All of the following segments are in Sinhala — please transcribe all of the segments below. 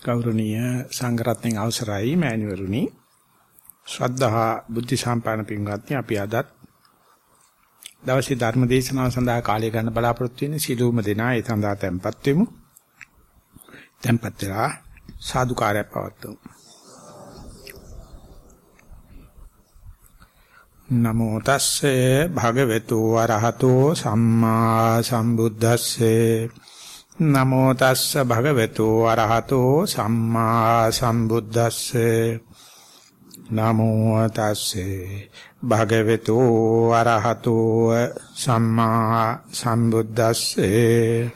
ගෞරවනීය සංඝරත්නයන් අවසරයි මෑණිවරුනි. ශ්‍රද්ධා බුද්ධ සම්පන්න පින්වත්නි අපි අදත් දවසේ ධර්ම දේශනාව සඳහා කාලය ගන්න බලාපොරොත්තු වෙන සිළුම දෙනා ඒ සඳහා tempත් වෙමු. tempත් වෙලා සාදුකාරය පවත්වමු. නමෝ තස්සේ භගවතු වරහතෝ සම්මා සම්බුද්දස්සේ නමෝ තස්ස භගවතු අරහතෝ සම්මා සම්බුද්දස්සේ. නමෝ තස්සේ භගවතු අරහතෝ සම්මා සම්බුද්දස්සේ.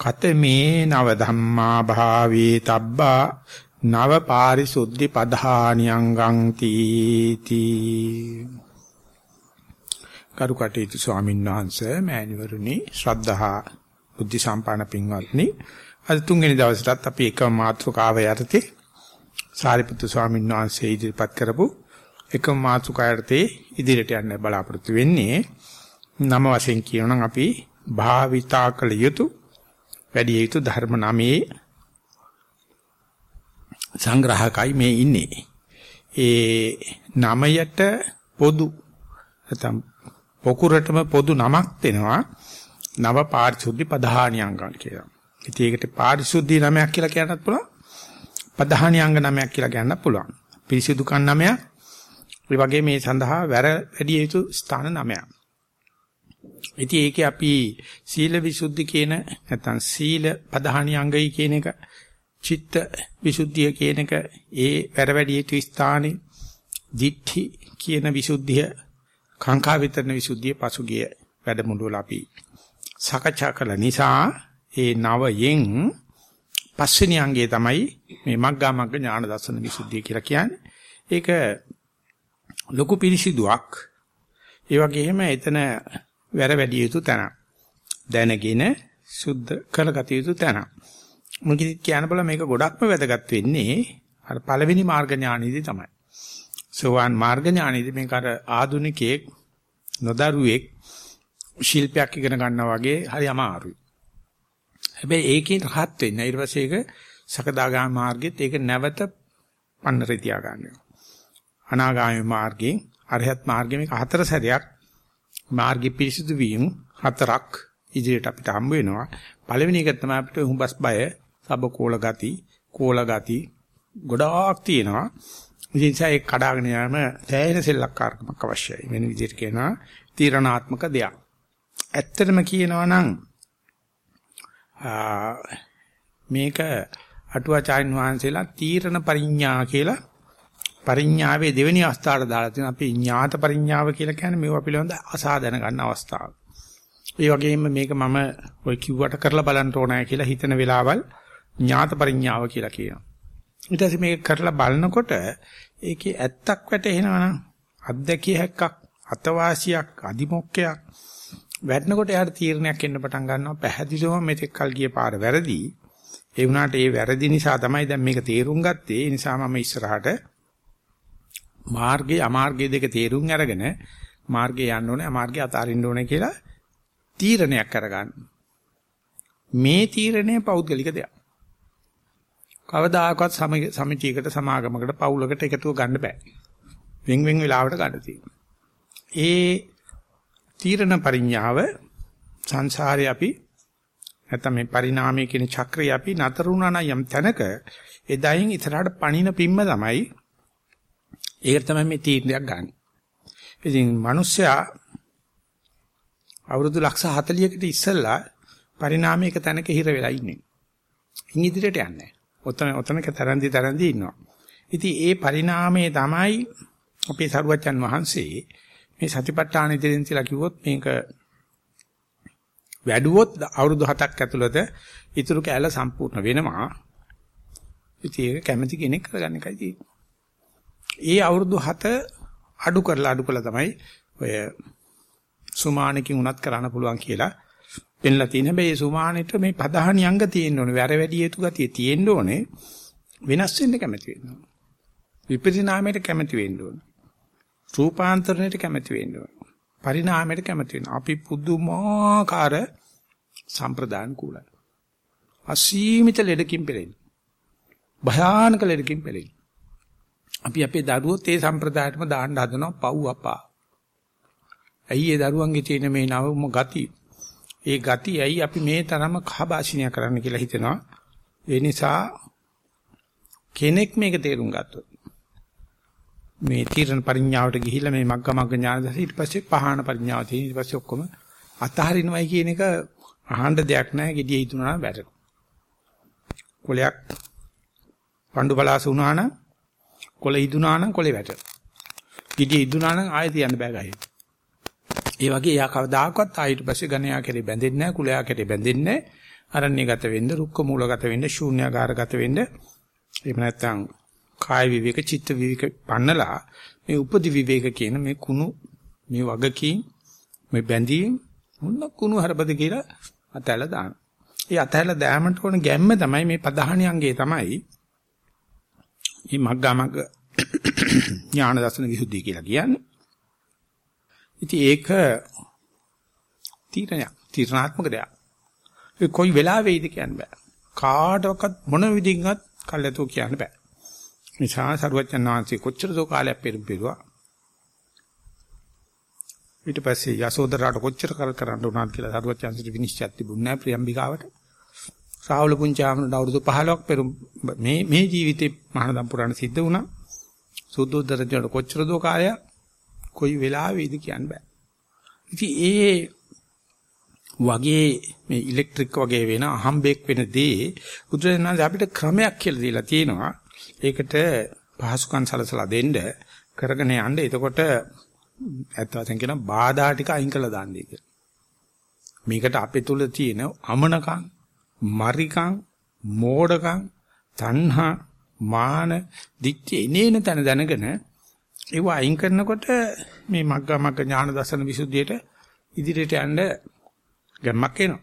කතමේ නව ධම්මා භාවී තබ්බා නව පාරිසුද්ධි පධානියංගං තීති. කරු කටයුතු ස්වාමීන් වහන්සේ මෑණිවරුනි ශ්‍රද්ධහා බුද්ධ සම්පන්න පින්වත්නි. අද තුන්වෙනි දවසටත් අපි එකම මාතෘකාව යටතේ සාරිපුත්තු ස්වාමීන් වහන්සේ ඉදිරිපත් කරපු එකම මාතෘකාවටදී ඉදිරියට යන්න බලාපොරොත්තු වෙන්නේ. නම වශයෙන් කියනනම් අපි භාවිතා කළ යුතු වැඩි යුතු ධර්ම නාමයේ සංග්‍රහකයි මේ ඉන්නේ. ඒ නමයට පොදු නැත්නම් පොකුරටම පොදු නමක් දෙනවා නව පාරිශුද්ධි පධානියංගන් කියලා. ඉතින් ඒකට පාරිශුද්ධි නමයක් කියලා කියන්නත් පුළුවන්. පධානියංග නමයක් කියලා කියන්නත් පුළුවන්. පිරිසිදුකම් නමයක්. ඒ වගේ මේ සඳහා වැර වැඩි යුතු ස්ථාන නමයක්. ඉතින් ඒකේ අපි සීල විසුද්ධි කියන නැත්නම් සීල පධානියංගයි කියන එක චිත්ත විසුද්ධිය කියන එක ඒ වැර වැඩි යුතු ස්ථානේ දිට්ඨි කියන විසුද්ධිය කාංකා විතරන විසුද්ධිය පසුගිය වැඩමුළුවල අපි සාකච්ඡා කළ නිසා ඒ නවයෙන් පස්වෙනි අංගය තමයි මේ මග්ගා මග්ග ඥාන දර්ශන විසුද්ධිය කියලා කියන්නේ. ඒක ලොකු පිළිසිදුවක්. ඒ වගේම එතන වැර වැඩි යුතු තැන. දැනගෙන සුද්ධ කරගත යුතු තැන. මොකද කියන්න බල මේක ගොඩක්ම වැදගත් වෙන්නේ අර පළවෙනි මාර්ග ඥානෙදී තමයි. සෝවාන් මාර්ග ඥානෙදී මේක අර ආදුනිකයෙක් නොදරුවෙක් ශිල්පයක් ඉගෙන ගන්නවා වගේ හරි අමාරුයි. හැබැයි ඒකෙන් රහත් වෙන්න ඊට පස්සේ ඒක සකදාගාම මාර්ගෙත් ඒක නැවත පන්නරේ තියා ගන්නවා. අනාගාමී මාර්ගයෙන් අරහත් මාර්ගෙ මේක හතර සැරයක් මාර්ගය පිරිසිදු වීම හතරක් ඉදිරියට අපිට හම්බ වෙනවා. පළවෙනි එක තමයි අපිට හුඹස් බය, සබකෝල ගති, කෝල ගති ගොඩාක් තියෙනවා. ඉතින් ඒක කඩාගෙන යෑම සෑහෙන සෙල්ලක්කාරකමක් අවශ්‍යයි. වෙන විදිහට කියනවා තීරණාත්මක දෙයක්. ඇත්තටම කියනවා නම් මේක අටුවාචාර්යන් වහන්සේලා තීරණ පරිඥා කියලා පරිඥාවේ දෙවෙනි අවස්ථාවට දාලා තියෙනවා. අපි ඥාත පරිඥාව කියලා කියන්නේ මේවා පිළිබඳ අසා දැන ගන්න අවස්ථාව. ඒ වගේම මේක මම ඔය කිව්වට කරලා බලන්න ඕනෑ කියලා හිතන වෙලාවල් ඥාත පරිඥාව කියලා කියනවා. ඊට පස්සේ මේක කරලා බලනකොට ඒකේ ඇත්තක් වැටෙනවනම් අත්දැකිය හැක්කක් අතවාසියක් අදිමොක්කයක් වැටෙනකොට එයාට තීරණයක් එන්න පටන් ගන්නවා. පැහැදිලිවම මෙතෙක් කල් ගිය පාර වැරදි. ඒ වුණාට ඒ වැරදි නිසා තමයි දැන් මේක තේරුම් ගත්තේ. ඒ නිසා මම ඉස්සරහට මාර්ගයේ අමාර්ගයේ දෙක තේරුම් අරගෙන මාර්ගේ යන්න ඕනේ අමාර්ගේ අතාරින්න ඕනේ කියලා තීරණයක් අරගන්න. මේ තීරණය පෞද්ගලික දෙයක්. කවදාකවත් සමිතියකට සමාගමකට පවුලකට එකතුව ගන්න බෑ. වෙන් වෙන් වෙලාවට ගන්න තියෙනවා. ඒ තීරණ පරිඥාව සංසාරේ අපි නැත්නම් මේ පරිණාමයේ කියන චක්‍රය අපි නතර වුණා යම් තැනක එදායින් ඉතරහට පණින පිම්ම තමයි ඒකට තමයි මේ තීරණයක් ගන්න. ඉතින් මිනිස්සයා අවුරුදු ලක්ෂ 40කට ඉස්සෙල්ලා පරිණාමයක තැනක හිර වෙලා ඉන්නේ. ඉන් ඉදිරියට යන්නේ ඔතන ඔතනක තරන්දි තරන්දි ඉන්නවා. ඉතින් ඒ පරිණාමයේ තමයි අපේ සරුවච්චන් වහන්සේ මේ සතිපට්ඨාන ඉදිරියෙන් කියලා කිව්වොත් මේක වැඩුවොත් අවුරුදු 7ක් ඇතුළත ඊතුරු කැල සම්පූර්ණ වෙනවා. ඉතින් ඒක කැමැති කෙනෙක් කරගන්න එකයි තියෙන්නේ. ඒ අවුරුදු 7 අඩු කරලා අඩු කළා තමයි ඔය සුමානකින් උනත් කරන්න පුළුවන් කියලා පෙන්ලා තියෙන හැබැයි ඒ සුමානෙට මේ පදහණි අංග තියෙන්න ඕනේ. වැර වැඩි යුතු ගතිය තියෙන්න ඕනේ. වෙනස් වෙන්න කැමති වෙන්න ඕනේ. විපරිණාමයට කැමති වෙන්න ඕනේ. රූපාන්තරණයට කැමති වෙන්න ඕනේ. පරිණාමයට කැමති වෙන්න. අපි පුදුමාකාර සම්ප්‍රදාන කුලයි. අසීමිත ලෙඩකින් පෙළෙන්නේ. භයානක ලෙඩකින් පෙළෙන්නේ. අපි අපේ දරුවොත් ඒ සම්ප්‍රදායටම දාන්න හදනවා පව් අපා. ඇයි ඒ දරුවන්ගේ තියෙන මේ නවම ගති? ඒ ගති ඇයි අපි මේ තරම කහබාසිනිය කරන්න කියලා හිතනවා. ඒ නිසා කෙනෙක් මේක තේරුම් ගත්තොත් මේ තීරණ පරිඥාවට ගිහිල්ලා මේ මග්ගමග්ග ඥාන දැස ඊට පස්සේ පහාන පරිඥාව තියෙන ඊට පස්සේ ඔක්කොම අතහරිනවයි කියන එක අහන්න දෙයක් නැහැ gediye හිතුණා බැරෙන. කොලයක් පණ්ඩු පලාස වුණා නම් කොළ ඉදුණා නම් කොළේ වැටෙන. gediye ඉදුණා නම් ආයෙ තියන්න බෑ ගහේ. ඒ වගේ එයා කවදාකවත් ආයෙත් පස්සේ ගණයා කෙරේ බැඳෙන්නේ නැහැ කුලයා කෙරේ බැඳෙන්නේ නැහැ. අරණ්‍යගත වෙන්න, රුක්ක මූලගත වෙන්න, ශූන්‍යාකාරගත වෙන්න. එහෙම නැත්නම් කාය විවේක, චිත්ත විවේක පන්නලා මේ උපදි විවේක කියන මේ කුණු මේ වගකීම් මේ බැඳීම් මොන කුණු හරපද කියලා අතැල දාන. ඒ අතැල දෑමට ඕන ගැම්ම තමයි මේ පධානි අංගයේ තමයි මේ මග්ගමග්ග ඥාන දර්ශන විසුද්ධිය කියලා කියන්නේ. ඉතින් ඒක තීරණයක්, තීරණාත්මක දෙයක්. ඒ කොයි වෙලාවෙයිද කියන්න බෑ. කාටවත් මොන විදිහින්වත් කල්යතෝ කියන්න බෑ. නිසා සරුවචන් වහන්සේ කොච්චර දෝ කාලයක් පෙරම්පිරුවා. ඊට පස්සේ යසෝදරාට කොච්චර කර කරන්න උනාද කියලා සරුවචන්සිට විනිශ්චයක් තිබුණේ නැහැ ප්‍රියම්බිකාවට. රාහුල පුංචාමනට අවුරුදු 15ක් පෙර මේ මේ ජීවිතේ මහානදම් පුරාණ සිද්ධ වුණා. සුද්ධෝදරජට කොච්චර දෝ කාලයක් කොයි වෙලාවෙයිද කියන්න බෑ. ඉතින් ඒ වගේ මේ ඉලෙක්ට්‍රික් වගේ වෙන අහම්බෙක් වෙන දේ බුදුරජාණන් අපිට ක්‍රමයක් කියලා දීලා තියෙනවා. ඒකට පහසුකම් සලසලා දෙන්න කරගෙන යන්න. එතකොට ඇත්ත වශයෙන් කියන බාධා ටික අයින් කළා දාන්නේ කියලා. මේකට අපේ තුල තියෙන අමනකම්, මරිකම්, මෝඩකම්, තණ්හා, මාන, දික්ටි එනේන තැන දැනගෙන ඒව අයින් කරනකොට මේ මග්ගා මග්ග ඥාන දර්ශන විසුද්ධියට ඉදිරියට යන්න ගැම්මක් එනවා.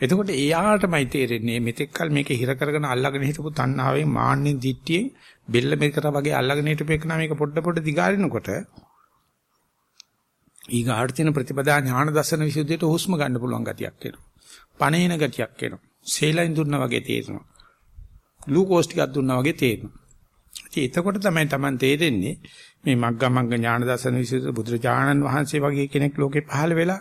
එතකොට එයාටමයි තේරෙන්නේ මෙතෙක්කල් මේක හිර කරගෙන අල්ලගෙන හිටපු තණ්හාවෙන් මාන්නේ දිට්ටියෙන් බෙල්ල මේකට වගේ අල්ලගෙන හිටපු එක නම් මේක පොඩ පොඩ දිගාරිනකොට ඊගාට තියෙන ප්‍රතිපදා ඥාන දර්ශන විසුද්ධියට හුස්ම ගන්න පුළුවන් ගතියක් එනවා. පණේන ගතියක් එනවා. සේලයින් දුන්නා වගේ තේරෙනවා. ග්ලූකෝස් ටිකක් දුන්නා වගේ තේරෙනවා. ඉතින් එතකොට තමයි Taman තේරෙන්නේ මේ මග්ගා මග්ග ඥාන දර්ශන විසුද්ධි බුදුරජාණන් වහන්සේ වගේ කෙනෙක් ලෝකේ පහළ වෙලා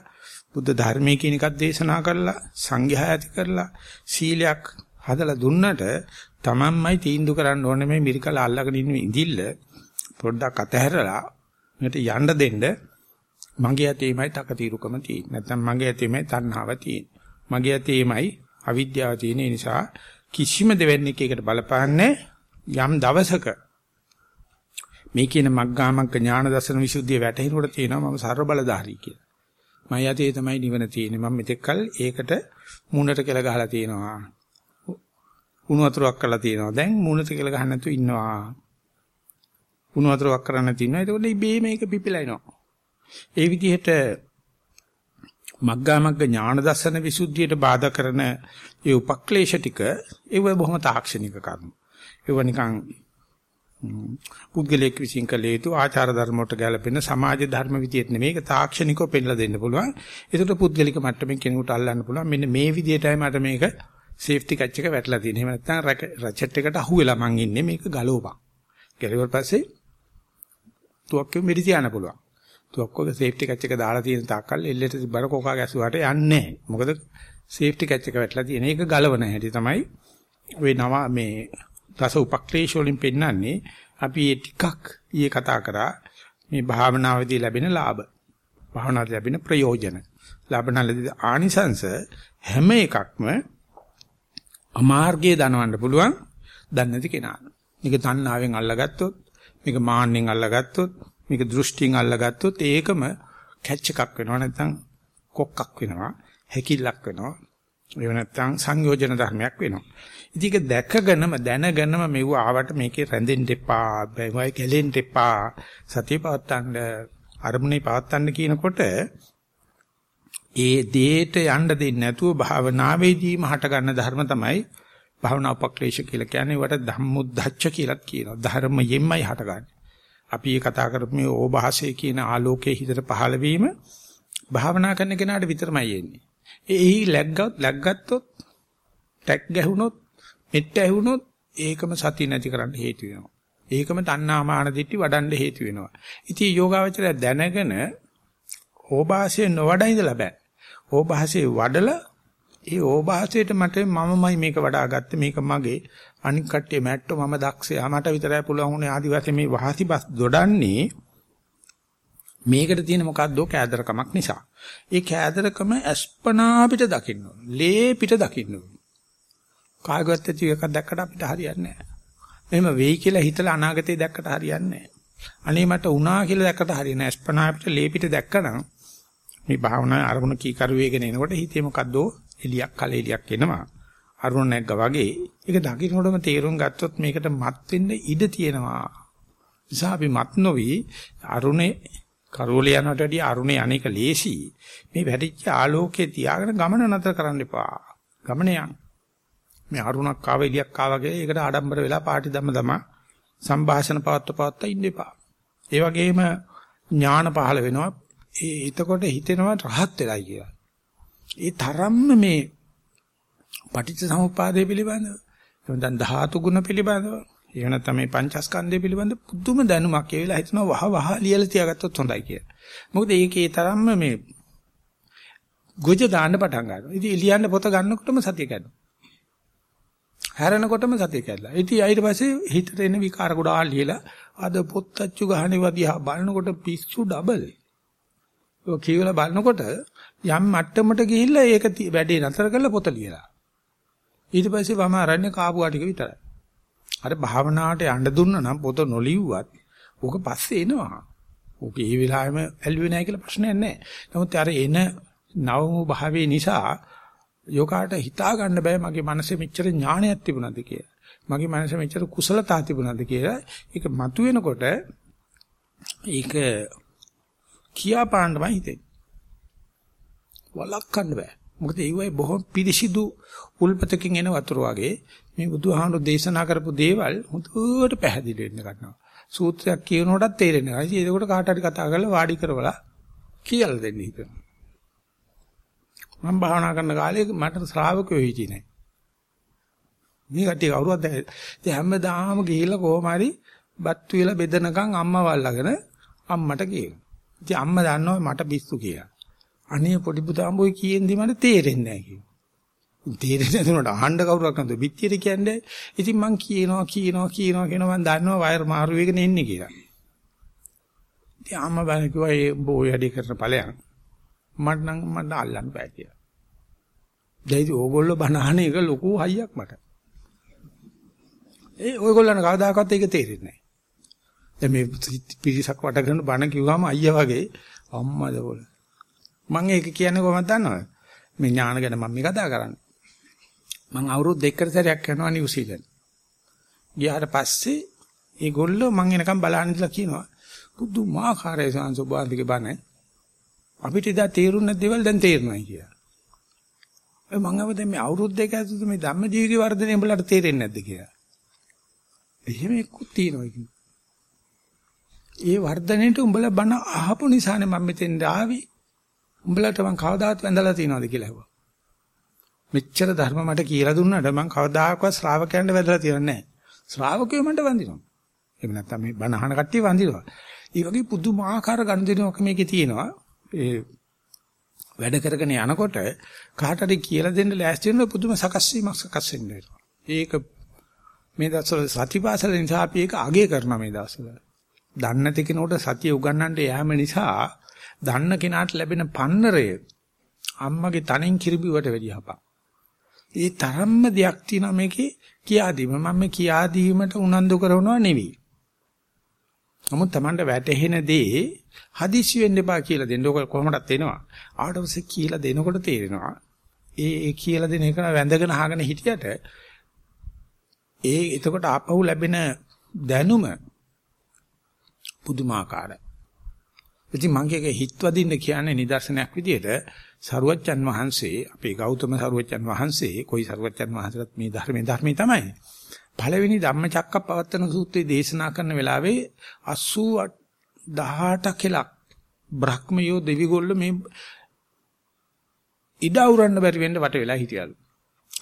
බුද්ධ ධර්මයේ කියන එකක් දේශනා කරලා සංඝයා ඇති කරලා සීලයක් හදලා දුන්නට තමන්මයි තීන්දුව කරන්න ඕනේ මේ මිරිකල අල්ලගෙන ඉන්න ඉඳිල්ල පොඩ්ඩක් අතහැරලා මට යන්න දෙන්න. මගේ ඇතේමයි තකතිරුකම තියෙන්නේ. නැත්නම් මගේ ඇතේමයි තණ්හාව තියෙන්නේ. මගේ ඇතේමයි අවිද්‍යාව තියෙන නිසා කිසිම දෙවන්නේක එකට බලපාන්නේ යම් දවසක මේ කියන මග්ගාමග්ග ඥාන දර්ශන විසුද්ධිය වැටහෙනකොට තියෙනවා මම ਸਰව බලධාරී කියලා මම යතේ තමයි නිවන තියෙන්නේ. මම මෙතෙක්කල් ඒකට මූණට කියලා ගහලා තියෙනවා. උණු වතුරක් කරලා තියෙනවා. දැන් මූණට කියලා ගහන්න නැතුව ඉන්නවා. උණු වතුරක් කරන්න තියෙනවා. ඒකෝට ඉබේ මේක පිපිලා එනවා. ඒ විදිහට මග්ගා මග්ග ඥාන දර්ශන විසුද්ධියට බාධා කරන ඒ උපක්ලේශ ටික ඒව බොහොම තාක්ෂණික කර්ම. ඒව නිකන් පුද්ගලයෙක් විසින් කළ යුතු ආචාර ධර්ම වලට ගැලපෙන සමාජ ධර්ම විදියට නෙමෙයි ඒක තාක්ෂණිකව පෙන්නලා දෙන්න පුළුවන්. ඒකට පුද්ගලික මට්ටමින් කෙනෙකුට අල්ලන්න පුළුවන්. මෙන්න මේ විදියටයි මට මේක සේෆ්ටි කච් එක වැටලා තියෙන්නේ. එහෙම නැත්නම් රැචට් එකට අහු වෙලා මං ඉන්නේ මේක ගලවපන්. ගැලුවට පස්සේ තුවක්කෙ මෙරි තියන්න පුළුවන්. තුවක්කක සේෆ්ටි කච් එක දාලා තියෙන තාක්කල් එල්ලෙට බර කොකා ගැසුවාට යන්නේ නැහැ. මොකද සේෆ්ටි කච් එක වැටලා තියෙන. ඒක ගලවන හැටි තමයි ওই නව මේ රස උපක්ලේශ වලින් පෙන්වන්නේ අපි ඒ ටිකක් ඊයේ කතා කරා මේ භාවනාවේදී ලැබෙන ලාභ. භාවනාවේ ලැබෙන ප්‍රයෝජන. ලබනලදී ආනිසංශ හැම එකක්ම අමාර්ගයේ දනවන්න පුළුවන් දන්නේ නැති කෙනා. මේක තණ්හාවෙන් අල්ලගත්තොත්, මේක මාන්නෙන් අල්ලගත්තොත්, මේක දෘෂ්ටියෙන් අල්ලගත්තොත් ඒකම කැච් එකක් වෙනවා නැත්නම් කොක්කක් වෙනවා, හැකිලක් වෙනවා. ඒව නැත්නම් සංයෝජන ධර්මයක් වෙනවා. ඉතින් ඒක දැකගෙනම දැනගෙනම මෙව ආවට මේකේ රැඳෙන්න එපා, බයමයි ගැලෙන්න එපා. සතිය පවත්තන්න, අරමුණේ පවත්තන්න කියනකොට ඒ දේට යන්න දෙන්නේ නැතුව භාවනාවේදීම හට ගන්න ධර්ම තමයි භාවනා උපක්ලේශ කියලා කියන්නේ. වට ධම්මුද්දච්ච කියලාත් කියනවා. ධර්මයෙන්මයි හටගන්නේ. අපි මේ කතා කරපු මේ ඕභාසය කියන ආලෝකයේ හිතට පහළ වීම භාවනා කරන කෙනාට විතරමයි එන්නේ. එහි läග්ගත් läග්ගත්තොත් ටැග් ගැහුනොත්, මෙට්ට ඇහුනොත් ඒකම සතිය නැති කරන්න හේතු වෙනවා. ඒකම තණ්හා මාන දිටි වඩන්න හේතු වෙනවා. ඉතින් යෝගාවචරය දැනගෙන ඕභාසයේ නොවඩා ඉඳලා බෑ. ඕභාසයේ වඩලා ඒ ඕභාසයට මට මමමයි මේක වඩාගත්තේ මේක මගේ අනික් කට්ටිය මැට්ටෝ මම දක්ෂයා මට විතරයි පුළුවන් උනේ ආදිවාසී මේ වහසිබස් දොඩන්නේ මේකට තියෙන මොකද්දෝ කෑදරකමක් නිසා. ඒ කෑදරකම අස්පනා පිට දකින්න ඕන. ලේ පිට දකින්න ඕන. කායගත ඇති එකක් දැක්කට අපිට හරියන්නේ නැහැ. එහෙම වෙයි කියලා හිතලා අනාගතේ දැක්කට හරියන්නේ නැහැ. අනේ මට උනා කියලා දැක්කට හරියන්නේ නැහැ. අස්පනා පිට ලේ පිට දැක්කනම් මේ භාවනා අරමුණ කීකරු වේගෙන එනකොට හිතේ මොකද්දෝ එලියක් කලෙලියක් එනවා. අරුණ නැග්ගා වගේ ඒක දකින්නකොටම තේරුම් ගත්තොත් මේකට මත් වෙන්න ඉඩ තියෙනවා. නිසා අපි මත් නොවි අරුණේ කරෝල යනට වැඩිය අරුණේ අනේක ලේසි. මේ වැඩිච්ච ආලෝකයේ තියාගෙන ගමන නතර කරන්න එපා. ගමන යන්න. මේ අරුණක් ආව එලියක් ආවා කියලා ඒකට ආඩම්බර වෙලා පාටි දම දම සංഭാෂණ පවත්ව පවත්ව ඉන්න එපා. ඒ වගේම ඥාන පහළ වෙනවා. ඒ එතකොට හිතෙනවා රහත් වෙලයි කියලා. ඒ තරම්ම මේ පටිච්ච සමුප්පාදය පිළිබඳව එතන ධාතු ගුණ පිළිබඳව එහෙම නැත්නම් මේ පංචස්කන්ධය පිළිබඳ පුදුම දැනුමක් ඒ වෙලාව හිතනවා වහ වහ ලියලා තියාගත්තොත් හොඳයි කියලා. මොකද ඒකේ තරම්ම මේ ගොජ දාන්න පටන් ගන්නවා. ඉතින් එළියන්න පොත ගන්නකොටම සතිය කැඩෙනවා. හැරෙනකොටම සතිය කැඩලා. ඉතින් ඊට පස්සේ හිතට එන විකාර ගොඩාක් ලියලා අද පොත් අච්චු ගහනේ වදියා බලනකොට පිස්සු ඩබල්. ඔය කියවලා බලනකොට යම් මට්ටමකට ගිහිල්ලා ඒක වැඩේ නතර කරලා පොත ලියලා. ඊට පස්සේ වම අරන්නේ කාපු ආටික විතරයි. අර භාවනාවට යන්න දුන්නා නම් පොත නොලිව්වත් ඕක පස්සේ එනවා. ඕක ඒ වෙලාවෙම ඇල්ලුවේ නැහැ කියලා ප්‍රශ්නයක් නැහැ. නමුත් අර එන නවම භාවයේ නිසා යෝගාට හිතා ගන්න බෑ මගේ මනසේ මෙච්චර ඥානයක් තිබුණාද කියලා. මගේ මනසේ මෙච්චර කුසලතා තිබුණාද කියලා. ඒක මතුවෙනකොට ඒක කියා පාන්නමයි හිතෙන්නේ. වලක්වන්න බෑ. මොකද ඒ වගේ බොහොම පිරිසිදු උල්පතකින් එන වතුර වගේ මේ බුදුහාමුදුරු දේශනා කරපු දේවල් හුදුවට පැහැදිලි වෙන්න ගන්නවා. සූත්‍රයක් කියනකොටත් තේරෙන්නේ නැහැ. ඉතින් ඒකට කාට හරි කතා කරලා වාඩි කරවලා කියලා දෙන්න හිතෙනවා. මම භාවනා කරන කාලේ මට ශ්‍රාවකයෝ හිටියේ නැහැ. මේ කට්ටිය කවුරුවත් දැන් හැමදාම ගිහිල්ලා කොහොම හරි බත් වේලා බෙදනකම් අම්මා වල්ලාගෙන අම්මට කියනවා. ඉතින් අම්මා දන්නවා මට පිස්සු කියලා. අනේ පොඩි පුතාඹෝයි කියෙන්දි මට තේරෙන්නේ නැහැ කිව්වා. තේරෙන්නේ නැතුනට අහන්න කවුරක් නැද්ද? පිටියට කියන්නේ. ඉතින් මං කියනවා කියනවා කියනවා කියනවා මං දන්නවා වයර් මාරු වෙගෙන එන්නේ කියලා. ඉතින් අම්මා බණ කිව්වා ඒ බෝ වැඩි කරන ඵලයන්. මට නම් මට අල්ලන්න බෑ කියලා. දැන් ඕගොල්ලෝ බණ අහන එක ලොකු හයියක් මට. ඒ ඔයගොල්ලන් කවදාකවත් ඒක තේරෙන්නේ නැහැ. දැන් මේ පිරිසක් වට කරන බණ කිව්වම අයියා වගේ අම්මද බෝල. මම ඒක කියන්නේ කොහොමද දන්නවද? මේ ඥාන ගැන මම මේ කතා කරන්නේ. මම අවුරුදු දෙකකට සැරයක් යනවා නිව්සීලන්ත. ගියාට පස්සේ ඒගොල්ලෝ මං එනකම් බලන්න ඉඳලා කියනවා පුදුමාකාරයි සංසෝබාන්තිගේ බණ. අපිට ඉදා තේරුන්නේ දේවල් දැන් තේරෙනවා කියලා. ඒ මං අව දැන් මේ අවුරුදු දෙක ඇතුළත මේ ධම්මජීවිගේ වර්ධනය උඹලට තේරෙන්නේ නැද්ද කියලා. එහෙම එක්කුත් තියෙනවා ඉතින්. ඒ වර්ධනයේට උඹලා බණ අහපු නිසානේ මම මෙතෙන් ආවේ. උඹලට මං කවදාත් වැඳලා තියනවද කියලා ඇහුවා. මෙච්චර ධර්ම මට කියලා දුන්නාට මං කවදාකවත් ශ්‍රාවකයන්ට වැඳලා තියන්නේ නැහැ. ශ්‍රාවකයෝ මට වඳිනවා. එහෙම නැත්නම් මේ බණ අහන කට්ටිය වඳිනවා. ඒ වගේ පුදුමාකාර ගනුදෙනුවක් මේකේ තියෙනවා. ඒ වැඩ කරගෙන යනකොට කාට හරි කියලා දෙන්න ලෑස්ති වෙන පුදුම සකස් වීමක් සකස් වෙනවා. ඒක මේ දවස්වල සතිපාසල නිසා අපි ඒක අගය කරනවා මේ දවස්වල. දන්නේ නැති කෙනෙකුට සතිය උගන්වන්න යෑම නිසා දන්න කෙනාට ලැබෙන පන්නරය අම්මගේ තනෙන් කිරිබිවට වැඩි හපක්. ඒ තරම්ම දෙයක් තියෙනවා මේකේ කියා දීම. මම මේ කියා දීමට උනන්දු කරනවා නෙවෙයි. නමුත් Tamanට වැටහෙන දේ හදිසි වෙන්න එපා කියලා දෙන්න. ඔක කොහොමදත් එනවා. ආවට පස්සේ කියලා දෙනකොට තේරෙනවා. ඒ ඒ කියලා දෙන එක වැඳගෙන අහගෙන හිටියට ඒ එතකොට ආපහු ලැබෙන දැනුම පුදුමාකාරයි. ඉතින් මම කියගේ හිත වදින්න කියන්නේ නිදර්ශනයක් විදිහට සරුවච්චන් වහන්සේ අපේ ගෞතම සරුවච්චන් වහන්සේ කොයි සරුවච්චන් වහන්සේත් මේ ධර්මයේ ධර්මයේ තමයි. පළවෙනි ධම්මචක්කප්පවත්තන සූත්‍රයේ දේශනා කරන වෙලාවේ 88 කෙලක් බ්‍රහ්මයෝ දෙවිගොල්ල මේ ඉඩ අවරන්න බැරි වෙන්න වට වෙලා හිටියලු.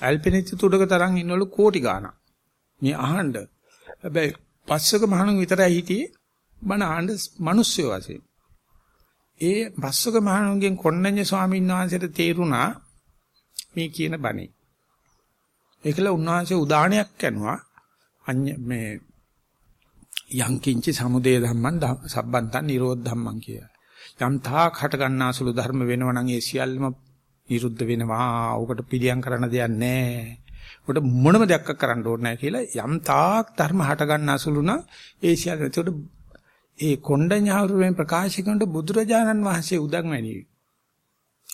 ඇල්පිනිච්ච තුඩක තරම් ඉන්නවලු කෝටි ගාණක්. මේ අහන්න. හැබැයි පස්සක මහණුන් විතරයි හිටියේ බණ අහන්න මිනිස්සු වශයෙන්. ඒ පස්සක මහණුන්ගෙන් කොණ්ණඤ්ඤ ස්වාමීන් වහන්සේට තේරුණා මේ කියන බණේ. ඒකල උන්වහන්සේ උදාහරණයක් කරනවා අඤ්ඤ මේ යංකින්ච සමුදය ධම්මං සබ්බන්තං නිරෝධ ධම්මං කිය. යම් තාක් හට ගන්නාසුළු ධර්ම වෙනවා නම් ඒ සියල්ලම නිරුද්ධ වෙනවා. උකට පිළියම් කරන්න දෙයක් නැහැ. උකට මොනම දෙයක් කරන්න ඕනේ නැහැ කියලා යම් තාක් ධර්ම හට ගන්නාසුළු නම් ඒ සියල්ල. ඒකට ඒ කොණ්ඩඤ්ඤාරුවෙන් ප්‍රකාශ කරන බුදුරජාණන් වහන්සේ උදන් වැණි.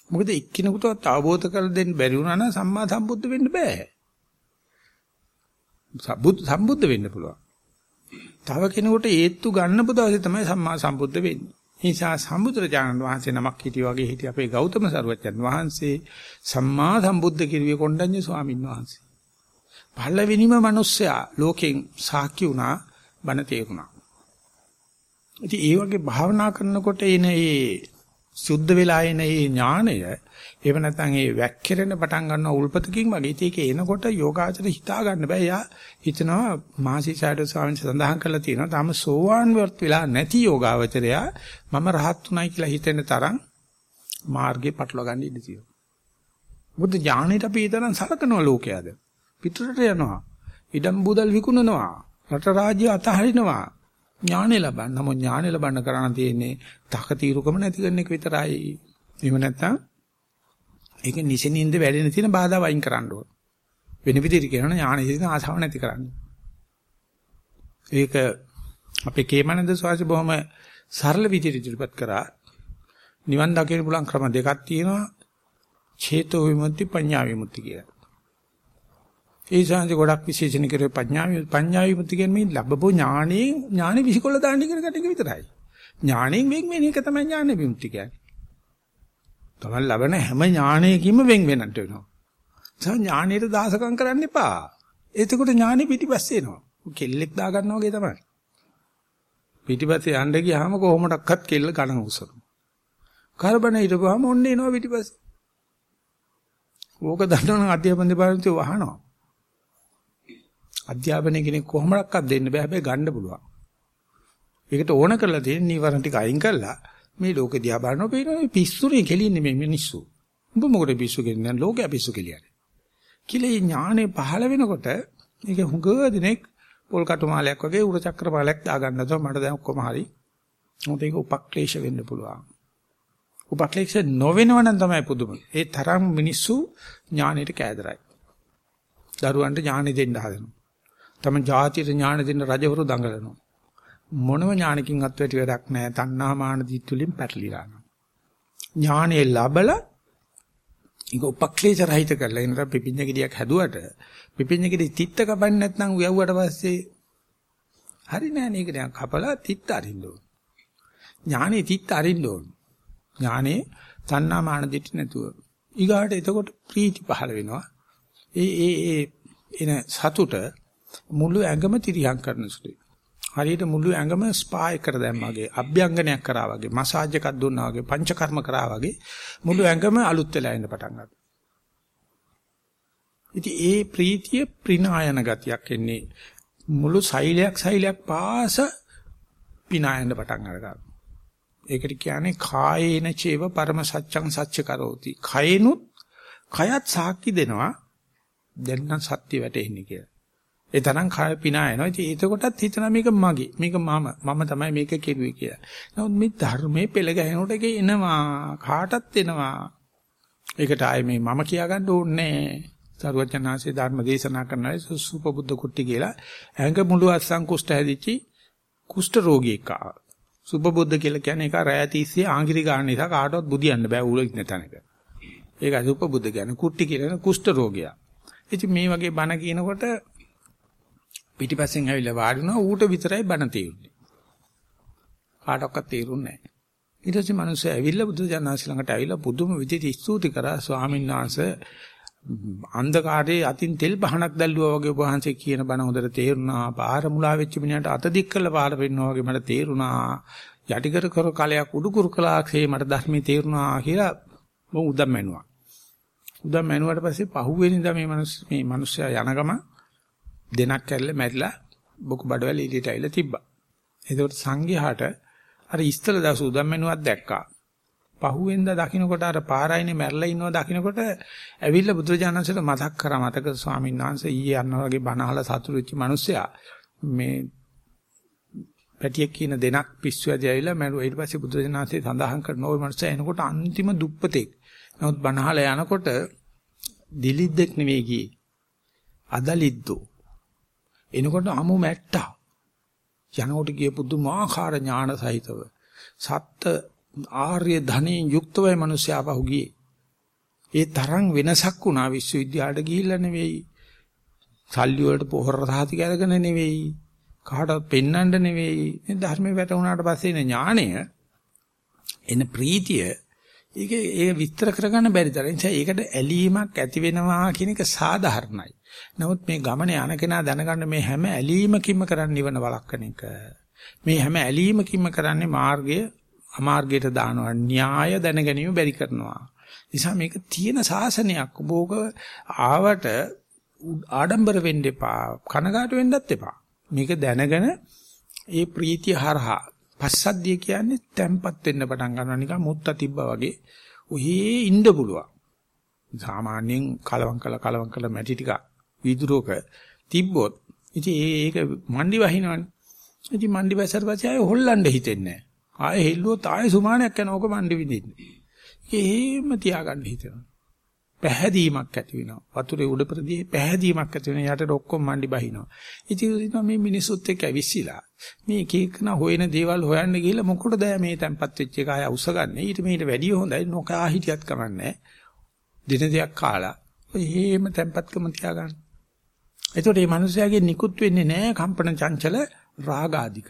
මොකද එක්කිනෙකුට අවබෝධ කරලා දෙන්න බැරි වුණා නම් සම්මා සම්බුද්ධ වෙන්න බෑ. සම්බුද්ධ වෙන්න පුළුවන්. තව කෙනෙකුට ඒත්තු ගන්න පුදවසේ තමයි සම්මා සම්බුද්ධ වෙන්නේ. ඒ නිසා සම්බුදුරජාණන් වහන්සේ නමක් හිටිය වගේ හිටිය අපේ ගෞතම සර්වජන් වහන්සේ සම්මා සම්බුද්ධ කිරුවේ කොණ්ඩඤ්ඤ ස්වාමීන් වහන්සේ. පළවෙනිම මිනිස්සයා ලෝකෙන් සාක්ෂි වුණා බණ තේරුණා. ඉතින් ඒ වගේ භාවනා කරනකොට එන ඒ සුද්ධ වෙලා එන ඒ ඥාණය එහෙම නැත්නම් ඒ වැක්කිරෙන පටන් ගන්න උල්පතකින් වගේ ඒක එනකොට යෝගාචර හිතා ගන්න බෑ. යා හිතනවා මාසි සයිඩ් ස්වාමීන් සඳහන් කරලා තියෙනවා. තාම සෝවාන් වත් වෙලා නැති යෝගාචරයා මම රහත් උනායි කියලා හිතෙන තරම් මාර්ගේ පටලවා ගන්න ඉඩ තියෙනවා. බුද්ධ ඥාණයට අපි ඊතරම් සලකනවා ලෝකයාද. පිටරට යනවා. ඉඩම් බුදල් විකුණනවා. රට රාජ්‍ය අතහරිනවා. ඥානෙ ලබන්න. නමුත් ඥානෙ ලබන්න කරණ තියෙන්නේ තකතිරුකම නැති කරන එක විතරයි. එහෙම නැත්නම් ඒක නිසින්ින්ද වැඩෙන තියෙන බාධා වයින් කරන්න ඕන. වෙන විදිහට කියනවා ඥානෙ තියෙන ආසාව නැති කරන්න. ඒක අපේ කේමනන්ද ස්වාමීන් බොහොම සරල විදිහට ඉදිරිපත් කරා. නිවන් දකින්න පුළුවන් ක්‍රම දෙකක් තියෙනවා. චේතෝ විමුක්ති පඤ්ඤා විමුක්ති කියලා. ඒ ශාන්ති ගොඩක් විශේෂණ කරේ පඤ්ඤා පඤ්ඤා විමුක්ති කියන්නේ මේ ලැබපු ඥානෙ ඥානෙ විසිකොල්ල දාන්න කියන කට එක විතරයි. ඥාණයෙන් වෙන් වෙන එක තමයි ඥාන විමුක්ති කියන්නේ. තමන් ලබන හැම ඥානයකින්ම වෙන් වෙන්නට වෙනවා. ඒ ඥානෙට දාසකම් කරන්න එපා. එතකොට ඥානෙ පිටිපස්සේ එනවා. කෙල්ලෙක් දා ගන්නවා වගේ තමයි. පිටිපස්සේ යන්න ගියාම කොහොමඩක්වත් කෙල්ල ගණන් උසනවා. කරබන හිටපුවාම ඔන්න එනවා පිටිපස්සේ. ඕක දන්නවනම් අධ්‍යාපන දෙපාර්තමේන්තුව වහනවා. අධ්‍යාපනය කෙනෙක් කොහොමඩක්වත් දෙන්න බෑ හැබැයි ගන්න පුළුවන්. ඒකට ඕන කරලා තියෙන නීවරණ ටික අයින් කරලා මේ ලෝකෙ දිහා බලනකොට පේනවා පිස්සුනේ කෙලින්නේ මේ මිනිස්සු. උඹ මොකටද පිස්සු කෙලින්නේ? ලෝකෙ පිස්සු කෙලියන්නේ. කියලා ඥානෙ පහළ වෙනකොට ඒක හුඟ දිනෙක පොල් කටු මාලයක් වගේ උර චක්‍ර මාලයක් දාගන්න තව මට දැන් ඔක්කොම හරි. මොකද ඒක උපක්ලේශ වෙන්න පුළුවන්. උපක්ලේශ නොවෙනව නම් තමයි පුදුම. ඒ තරම් මිනිස්සු ඥානෙට කෑදරයි. දරුවන්ට ඥානෙ දෙන්න හදනවා. තම ජාතියට ඥාන දෙන්න රජවරු දඟලනවා. මොනම ඥානකින්වත් වැඩි වැඩක් නැහැ. තණ්හා මාන දිත්තුලින් පැටලිලා යනවා. ඥානෙ ලැබලා ඒක උපක්ලේශ රහිත කරලා එනතර පිපිඤ්ඤ ගෙඩියක් හැදුවට පිපිඤ්ඤ ගෙඩි තිත්ත කපන්නේ නැත්නම් උයව්වට පස්සේ හරි නෑ නේක දැන් කපලා තිත්ත අරින්න ඕන. ඥානෙ තිත්ත අරින්න ඕන. ඥානෙ තණ්හා මාන දිට්ඨි නැතුව. ඊගාට එතකොට ප්‍රීති පහළ වෙනවා. ඒ ඒ ඒ එන සතුට මුළු ඇඟම තිරියම් කරන සුළුයි. හරියට මුළු ඇඟම ස්පා එකකට දැම්මාගේ අභ්‍යංගනයක් කරා වගේ මසාජ් එකක් දුන්නා වගේ පංචකර්ම කරා වගේ මුළු ඇඟම අලුත් වෙලා එන්න පටන් ගන්නවා. ඉතින් ඒ ප්‍රීතිය ප්‍රිනායන ගතියක් එන්නේ මුළු සෛලයක් සෛලයක් පාස පිනායන පටන් ගන්නවා. ඒකට කියන්නේ කායේන චේව පරම සත්‍යං සත්‍ය කරෝති. කයනුත් කයත් සාක්ෂි දෙනවා දැන් නම් සත්‍ය වැටෙන්නේ කියලා. ඒ තරම් කය පිනා යනවා. ඉතින් එතකොටත් හිතනවා මේක මගේ. මේක මම. මම තමයි මේක කෙරුවේ කියලා. නමුත් මේ ධර්මයේ පෙළ ගැහෙනකොට ඒක එනවා. කාටත් එනවා. ඒකට ආයේ මේ මම කියාගන්න ඕනේ සරුවචනාංශේ ධර්ම දේශනා කරනවා සුපබුද්ධ කුට්ටි කියලා. ඇඟ මුළු අස්සන් කුෂ්ඨ හැදිච්චි කුෂ්ඨ රෝගියෙක් ආවා. සුපබුද්ධ කියලා කියන්නේ ඒක රැය තිස්සේ ආංගිරි ගන්න නිසා කාටවත් බුදියන්න බෑ ඌල ඉන්න තැනක. ඒකයි සුපබුද්ධ කියන්නේ කුට්ටි කියලා කුෂ්ඨ රෝගියා. ඉතින් මේ වගේ බණ කියනකොට පිටිපස්සෙන් ඇවිල්ලා වාඩි වුණා ඌට විතරයි බණ තේරුනේ. කාටවත් තේරුන්නේ නැහැ. ඊට පස්සේ මිනිස්සු ඇවිල්ලා බුදු දඥාසි ළඟට ඇවිල්ලා පුදුම විදිහට ස්තුති කරා ස්වාමීන් වහන්සේ අන්ධකාරයේ අතින් තෙල් පහනක් දැල්ලුවා වගේ ඔබ වහන්සේ කියන බණ හොඳට තේරුණා. පාර මුලා වෙච්ච මිනිහට අත දික් කළා පාර පෙන්නවා වගේ මට තේරුණා. යටිකර කර කලයක් උඩුකුරු කලාක්ෂේ මට ධර්මයේ තේරුණා කියලා මම උදම් මැනුවා. උදම් මැනුවට පස්සේ පහුවෙනිදා මේ මිනිස් මේ මිනිස්සයා යන ගම දෙනක් කැරලා මැරිලා බොකු බඩවැල එළියට ඇවිල්ලා තිබ්බා. එතකොට සංඝයාට අර ඉස්තර දවස් උදම් මැනුවක් දැක්කා. පහුවෙන්ද දකින්නකොට අර පාරයිනේ මැරලා ඉන්නවා දකින්නකොට ඇවිල්ලා බුදුරජාණන්සේට මතක් කරා මතක ස්වාමීන් වහන්සේ ඊයේ අන්නා වගේ බණ අහලා සතුටු වෙච්ච මිනිස්සයා මේ පැටියෙක් කියන දෙනක් පිස්සු ඇදී ඇවිල්ලා මැරුවා ඊට පස්සේ බුදුරජාණන්සේ සඳහන් කරන ওই මිනිස්සයා එනකොට අන්තිම දුප්පතෙක් නමුත් බණ අහලා යනකොට දිලිද්දෙක් නෙවෙයි ගියේ අදලිද්දෝ එනකොට අමු මැට්ටා යනකොට ගිය පුදුමාකාර ඥාන සහිතව සත්ත්‍ය ආර්ය ධනෙන් යුක්තවයි මිනිස්සයා පහුගියේ. ඒ තරම් වෙනසක් වුණා විශ්වවිද්‍යාලයට ගිහිල්ලා නෙවෙයි. සල්ලි වලට පොහොර රහති කරගෙන නෙවෙයි. කාටවත් පෙන්වන්න නෙවෙයි. මේ ධර්මයේ වැටුණාට පස්සේ එන ඥාණය එන ප්‍රීතිය ඒක ඒක විස්තර කරගන්න බැරි තරම් නිසා ඒකට ඇලීමක් ඇති වෙනවා කියන එක සාධාරණයි. නමුත් මේ ගමනේ යන කෙනා දැනගන්න මේ හැම ඇලීමකින්ම කරන්න නිවන වළක්වන එක. මේ හැම ඇලීමකින්ම කරන්නේ මාර්ගය අමාර්ගයට දානවා. න්‍යාය දැන ගැනීම බැරි කරනවා. නිසා මේක තියෙන සාසනයක්. ඔබෝක ආවට ආඩම්බර වෙන්න එපා. කනගාටු වෙන්නත් එපා. මේක දැනගෙන ඒ ප්‍රීතිය හරහා පස්සද්ධිය කියන්නේ තැම්පත් වෙන්න පටන් ගන්නවා. නිකන් මුත්ත තිබ්බා වගේ ඔහේ ඉන්න පුළුවන්. සාමාන්‍යයෙන් කලවම් කළ කලවම් කළ මැටි ටික වීදුරුවක තිබ්බොත් ඉතින් ඒක මණ්ඩි වහිනවනේ ඉතින් මණ්ඩි වැසට පස්සේ ආයෙ හොල්ලන්න හිතෙන්නේ නැහැ ආයෙ හෙල්ලුවොත් ආයෙ සුමානයක් යන ඕක මණ්ඩි විදින්න. ඒකෙම තියාගන්න හිතෙනවා. පැහැදීමක් ඇති වෙනවා. වතුරේ උඩ ප්‍රදී පැහැදීමක් ඇති වෙනවා. යටට ඔක්කොම මණ්ඩි බහිනවා. ඉතින් මේ මිනිස්සුත් එක්ක ඇවිස්සিলা. මේ එක එකන හොයන දේවල් හොයන්න ගිහලා මොකටද මේ තැම්පත් වෙච්ච එක ආය උසගන්නේ. ඊට මේට වැඩිය හොඳයි නොකා හිටියත් කමන්නේ. දින දෙකක් කාලා ඔය හේම තැම්පත්කම තියාගන්න. එතකොට මේ මිනිස්යාගේ නිකුත් වෙන්නේ නැහැ කම්පන චංචල රාග ආදික.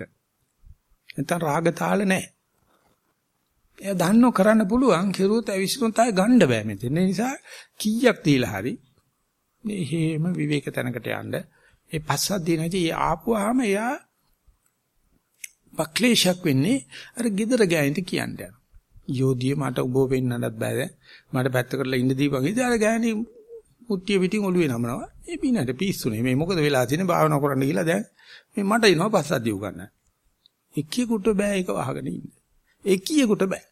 නැත්නම් රාග තාල නැහැ. එයා දන්නව කරන්න පුළුවන් කෙරුවොත් අවිශ්වුන් තායි ගන්න බෑ මෙතන. ඒ නිසා කීයක් දීලා හරි මේ හේම විවේක තැනකට යන්න ඒ පස්සක් දිනදී ආපුවාම එයා පක්ලේශයක් වෙන්නේ අර gedara ගෑනිට කියන්නේ. යෝධිය මට උඹ වෙන්නවත් බෑ. මට පැත්ත කරලා ඉන්න දීපන්. ඉතින් අර ගෑණි මුට්ටිය පිටින් ඔළුවේ නමනවා. ඒ පිනට පිස්සුනේ. මේ මොකද වෙලා තියෙන්නේ භාවනා කරන්න ගිහලා දැන් මේ මට එනවා පස්සක් දීව ගන්න. එක්කියෙකුට බෑ ඒක වහගෙන ඉන්න. එක්කියෙකුට බෑ.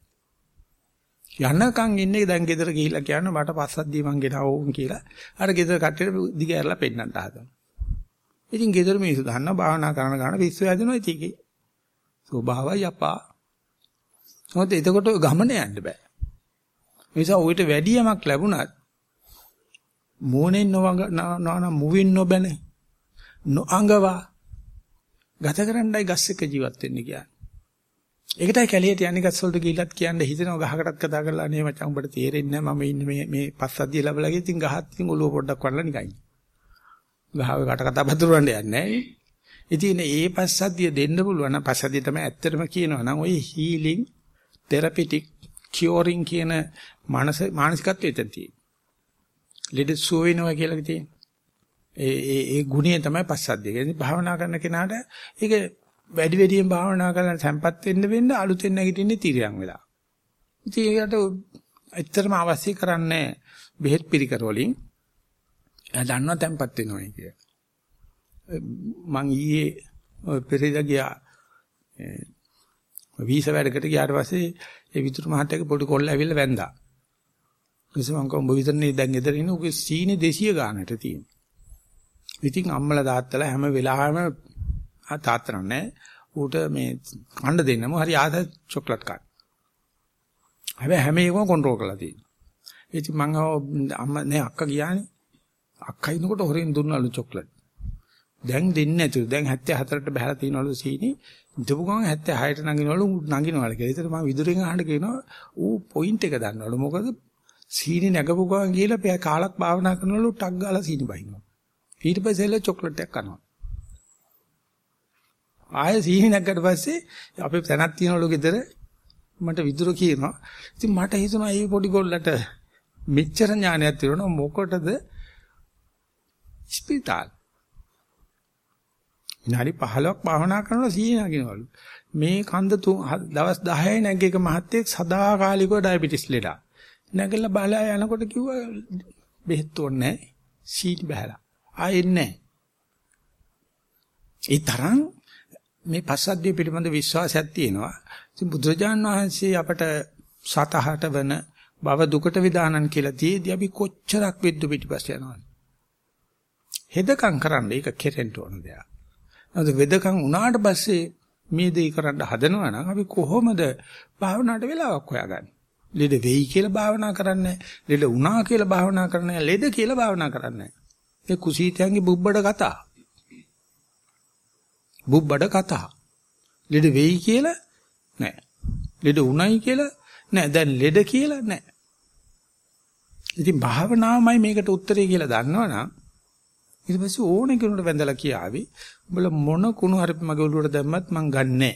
යන්නකම් ඉන්නේ දැන් ගෙදර ගිහිල්ලා කියන්න මට පස්සක් දී මං ගෙනවෝන් කියලා. අර ගෙදර කට්ටියට දිග ඇරලා පෙන්නන්න හදනවා. ඉතින් ගෙදර මිනිස්සු දන්නවා භාවනා කරන ගාන පිස්සු හැදෙනවා ඉතින්. ස්වභාවයි අපා. මොකද එතකොට ගමන යන්න බෑ. නිසා ඔయిత වැඩි යමක් ලැබුණත් මෝනෙන් නොවඟ නාන මුවින් නොබැනේ. නොඅඟවා ගත කරන්නයි ගස් එක ජීවත් වෙන්න කියන්නේ. ඒකටයි කැලියට යන්නේ ගස් වලට ගිහිල්ලත් කියන්න හිතෙනවා ගහකටත් කතා කරලා අනේ මචං උඹට තේරෙන්නේ නැහැ මම ඉන්නේ මේ මේ පස්සද්ධිය ලැබලා ගිහින් ඉතින් ගහත් ඉතින් ඔළුව පොඩ්ඩක් වඩලා නිකන්. ගහව කට කතා බතුරවන්න යන්නේ නැහැ. ඉතින් මේ පස්සද්ධිය දෙන්න පුළුවන් නම් පස්සද්ධිය තමයි ඇත්තටම කියනවා නම් ওই හීලින් තෙරපිටික් කියෝරින් කියන මානස මානසිකත්වය එතන තියෙන්නේ. ලෙඩ සුව වෙනවා කියලා තියෙන්නේ. ඒ ඒ ඒ ගුණය තමයි පස්සද්ධිය. කියන්නේ භාවනා කරන කෙනාට ඒක වැඩි වැඩියෙන් භාවනා කරලා සම්පත් වෙන්න වෙන්න අලුතෙන් නැගිටින්නේ තිරයන් වෙලා. ඉතින් ඒකට ඇත්තටම අවශ්‍ය කරන්නේ බෙහෙත් පිළිකර වලින් එයා දන්නවා තැම්පත් වෙනවා කිය. මං ඊයේ පෙරේද ගියා වීසා වැඩකට ගියාට පස්සේ ඒ විතුරු මහත්තයාගේ පොඩි කොල්ල ඇවිල්ලා වැන්දා. ඊට මං කොම්බ විතරනේ දැන් ගෙදර ඉන්නේ උගේ සීනි 200 ගානට තියෙනවා. ඉතින් අම්මලා තාත්තලා හැම වෙලාවෙම තාත්තා නැහැ. ඌට මේ කන්න දෙන්නම හරි ආස චොක්ලට් කන්න. හැබැයි හැම එකම කන්ට්‍රෝල් කරලා තියෙනවා. ඉතින් මං අම්මා නේ අක්කා ගියානේ. අක්කා ඉන්නකොට හොරෙන් දුන්නලු චොක්ලට්. දැන් දෙන්නේ නැතුව දැන් 74ට බහලා තියනවලු සීනි. ඉඳපු ගමන් 76ට නගිනවලු නගිනවලු කියලා. ඒතර මම විදුරෙන් අහන්න කියනවා ඌ පොයින්ට් එක දන්නවලු. මොකද සීනි නැගපු ගමන් ගිහලා කාලක් භාවනා කරනවලු ටක් ගාලා සීනි බහිනවා. ඊට පස්සේ එළ චොක්ලට් එකක් කනවා. ආයෙ සීනි නැග්ගට පස්සේ අපේ තැනක් තියනවලු ගෙදර මට විදුර කියනවා. ඉතින් මට හිතුණා මේ පොඩි ගොල්ලට මෙච්චර ඥානයක් තියෙනවා මොකටද ස්පිතාල්. විනාඩි 15ක් භාවනා කරනවා සීනි නගිනවලු. මේ කන්ද දවස් 10යි නැග්ග එක මහත්තයෙක් සදාකාලිකව ඩයබටිස් ලෙඩා. නැගලා බලලා යනකොට කිව්වා බෙහෙත් ඕනේ නැහැ. සීනි බහැලා. ආයෙත් නැහැ. ඒ තරම් මේ පස්සද්ධිය පිළිබඳ විශ්වාසයක් තියෙනවා. ඉතින් බුදුරජාණන් වහන්සේ අපට සතහට වෙන භව දුකට විදානන් කියලා තියේදී අපි කොච්චරක් විද්දු පිටිපස්ස යනවද? හෙදකම් කරන්න ඒක කෙරෙන්න ඕන දෙයක්. නේද වෙදකම් උනාට පස්සේ මේ දෙය කරන්න හදනවා නම් අපි කොහොමද භාවනාවට වෙලාවක් හොයාගන්නේ? ලෙඩ වෙයි කියලා භාවනා කරන්නේ ලෙඩ වුණා කියලා භාවනා කරන්නේ ලෙඩ කියලා භාවනා කරන්නේ ඒ කුසීතයන්ගේ බුබ්බඩ කතා. බුබ්බඩ කතා. ලෙඩ වෙයි කියලා නෑ ලෙඩ වුණයි කියලා නෑ දැන් ලෙඩ කියලා නෑ ඉතින් භාවනාවමයි මේකට උත්තරේ කියලා දන්නවනම් ඊට පස්සේ ඕනේ කෙනෙකුට වැඳලා කියාවි උඹලා මොන කුණු හරි මගේ ඔළුවට දැම්මත් මං ගන්නෑ.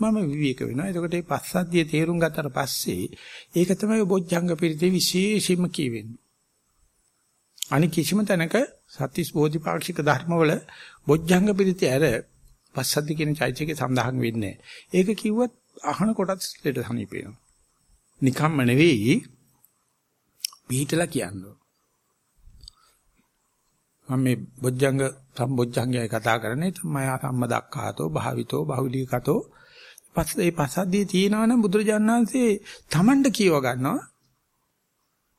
මම විවේක වෙනවා. එතකොට මේ පස්සද්ධිය තේරුම් ගත්තට පස්සේ ඒක තමයි බොජ්ජංග පිරිතේ විශේෂින්ම කියවෙන්නේ. අනික කිසිම තැනක සත්‍තිස් බෝධිපාක්ෂික ධර්මවල බොජ්ජංග පිරිතේ ඇර පස්සද්ධි කියන චෛත්‍යකේ සඳහන් වෙන්නේ ඒක කිව්වත් අහන කොටත් ලෙඩ සනීප වෙනවා. නිකම්ම නෙවෙයි පිළිතලා කියන්නේ. මම මේ බොජ්ජංග සම්බොජ්ජංගයයි කතා කරන්නේ මයා සම්මදක්ඛාතෝ භාවිතෝ බහුලීකතෝ පස්සේ පසද්දී තියෙනවනම් බුදුරජාණන් වහන්සේ Tamanට කියව ගන්නවා.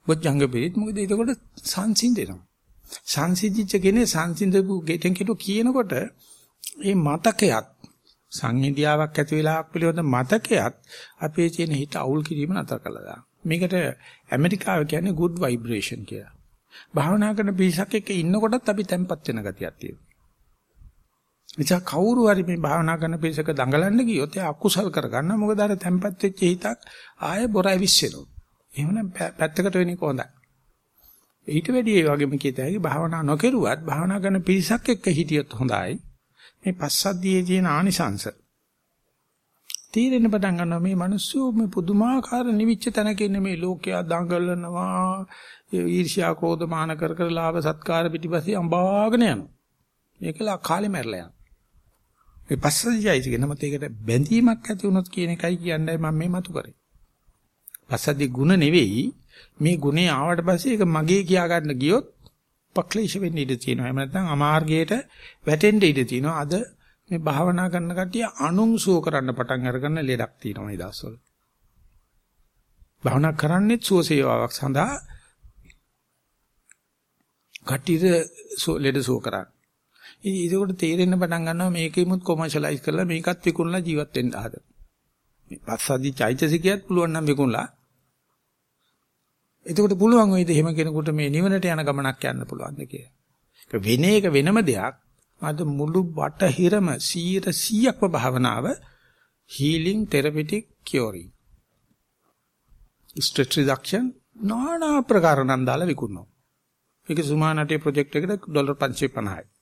බොජ්ජංග පිළිත් මොකද එතකොට සංසිඳෙනවා. සංසිඳිච්ච කෙනේ සංසිඳපු ගෙටෙන් කෙටු කියනකොට මේ මතකයක් සංහිඳියාවක් ඇති වෙලාවක් පිළිබඳ මතකයක් අපේ තියෙන හිත අවුල් කිරීම නතර කළා දාන. මේකට ඇමරිකාව කියන්නේ good vibration කියලා. භාවනා කරන පිරිසක් එක්ක ඉන්නකොටත් අපි තැම්පත් වෙන ගතියක් තියෙනවා. නිසා කවුරු හරි මේ භාවනා කරන පිරිසක දඟලන්න ගියොත් ඒ අකුසල් කරගන්න මොකද අර තැම්පත් වෙච්ච හිතක් ආයෙ බොරයි විශ්සෙනවා. එහෙමනම් පැත්තකට වෙන්නේ කොහොඳයි. ඊට වැඩි ඒ වගේම කියතයි භාවනා නොකරුවත් භාවනා කරන පිරිසක් එක්ක හිටියොත් හොඳයි. මේ පස්සද්ධියේ තියෙන ආනිසංශ. තීරෙන්න පටන් ගන්නවා මේ මිනිස්සු මේ පුදුමාකාර නිවිච්ච තැනක ඉන්න මේ ලෝකයා දඟලනවා ඊර්ෂ්‍යා ක්‍රෝධ මාන කර කර ලාභ සත්කාර පිටිපස්සේ අඹාගෙන යනවා. මේකලා කාලේ මැරලා යනවා. මේ පස්සද්ධියයි කියන මත ඒකට බැඳීමක් ඇති වුණොත් කියන එකයි කියන්නේ මම මේ මතු කරේ. පස්සද්ධි ගුණ නෙවෙයි මේ ගුණේ ආවට පස්සේ ඒක මගේ කියා ගන්න ගියොත් පක්ලේශ වෙන්න ඉඩ තියෙනවා. එහෙම නැත්නම් අමාර්ගයට වැටෙන්න ඉඩ තියෙනවා. අද මේ භාවනා කරන කට්ටිය අනුන්සුව කරන්න පටන් අරගන්න ලෙඩක් තියෙනවා මේ දවස්වල. භාවනා කරන්නේ සුව සේවාවක් සඳහා කට්ටියට ලෙඩ සුව කරන්නේ. ඉතින් ඒකට තේරෙන්න පටන් ගන්නවා මේකෙමුත් කොමර්ෂලයිස් කරලා මේකත් විකුණලා ජීවත් වෙන්න හදන. මේ පස්සද්ධි චෛතසිකයත් පුළුවන් නම් විකුණලා. එතකොට පුළුවන් වෙයිද එහෙම කෙනෙකුට මේ නිවනට යන ගමනක් යන්න පුළුවන්ද කියලා. ඒක වෙන එක වෙනම දෙයක්. අද මුළු බටහිරම 100%ක්ම භාවනාව healing therapeutic curing. stress reduction নানা ප්‍රකාර නම් දාලා විකුණනවා. ඒක සුමානටේ ප්‍රොජෙක්ට් එකට ඩොලර් 550යි.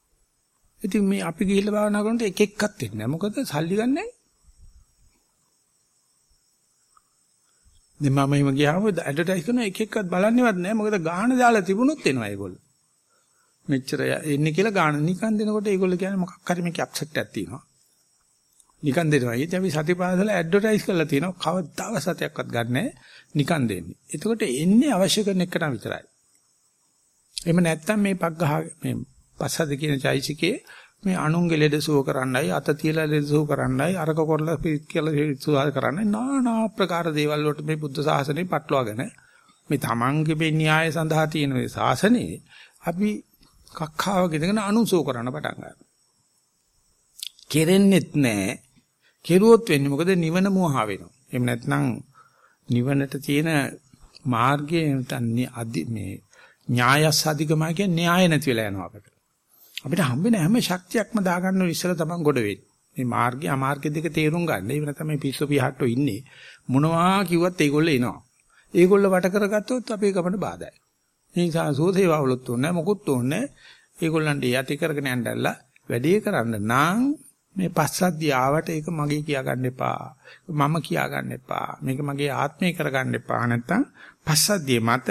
ඉතින් මේ අපි ගිහිල්ලා භාවනා කරනකොට එක එක්කත් වෙන්නේ නැහැ. මොකද සල්ලි ගන්නෑ. දැන් මම එහෙම ගියාම ඇඩ්වර්ටයිස් කරන එක එක්කත් බලන්නේවත් නැහැ. මොකද ගාහන දාලා තිබුණොත් එනවා ඒගොල්ලෝ. මෙච්චර එන්නේ කියලා ගාන නිකන් දෙනකොට ඒගොල්ලෝ කියන්නේ මොකක් හරි මේක අප්සෙට් එකක් තියෙනවා. නිකන් දෙනවා. ඉතින් අපි සතිපාසල ඇඩ්වර්ටයිස් කරලා තියෙනවා. කවදාව සතියක්වත් ගන්නෑ. නිකන් දෙන්නේ. එතකොට එන්නේ අවශ්‍ය කරන එකට විතරයි. එහෙම නැත්තම් මේ පග්ගහ මේ පස්සද කියන චෛසිකේ මේ අනුන්ගේ ලෙඩ සුව කරන්නයි අත තියලා ලෙඩ සුව කරන්නයි අරක කරලා පිට කියලා සුව කරන්නයි নানা ආකාර දේවල් වලට මේ බුද්ධ ශාසනය පටලවාගෙන මේ තමන්ගේ මේ න්‍යාය සඳහා තියෙන මේ ශාසනයේ අපි කක්කාව ගෙදගෙන අනුසුව කරන්න පටන් ගන්නවා. කෙරෙන්නෙත් නැහැ. කෙරුවොත් වෙන්නේ මොකද නිවන මෝහා වෙනවා. එහෙම නැත්නම් නිවනට තියෙන මාර්ගයේ නැත්නම් මේ න්‍යායස් අධිගමයි කියන්නේ න්‍යාය නැති වෙලා යනවා අපිට. අපිට හම්බෙන හැම ශක්තියක්ම දාගන්න ඉස්සර තමයි ගොඩ වෙන්නේ. මේ මාර්ගය අමාර්ගය දෙක තේරුම් ගන්න. ඒ වෙන තමයි පිස්සු පිහට්ටෝ ඉන්නේ. මොනවා කිව්වත් ඒගොල්ලෝ එනවා. ඒගොල්ලෝ වට කරගත්තොත් අපේ ගමන බාධායි. ඒ නිසා සෝසේවාවලුත් උන්නේ මොකුත් උන්නේ. ඒගොල්ලන්ට යටි කරගෙන යන්නදලා වැඩේ කරන්න නම් මේ පස්සද්ධිය ආවට ඒක මගේ කියා ගන්න එපා. මම කියා ගන්න එපා. මේක මගේ ආත්මය කර ගන්න එපා. නැත්තම් පස්සද්ධිය මත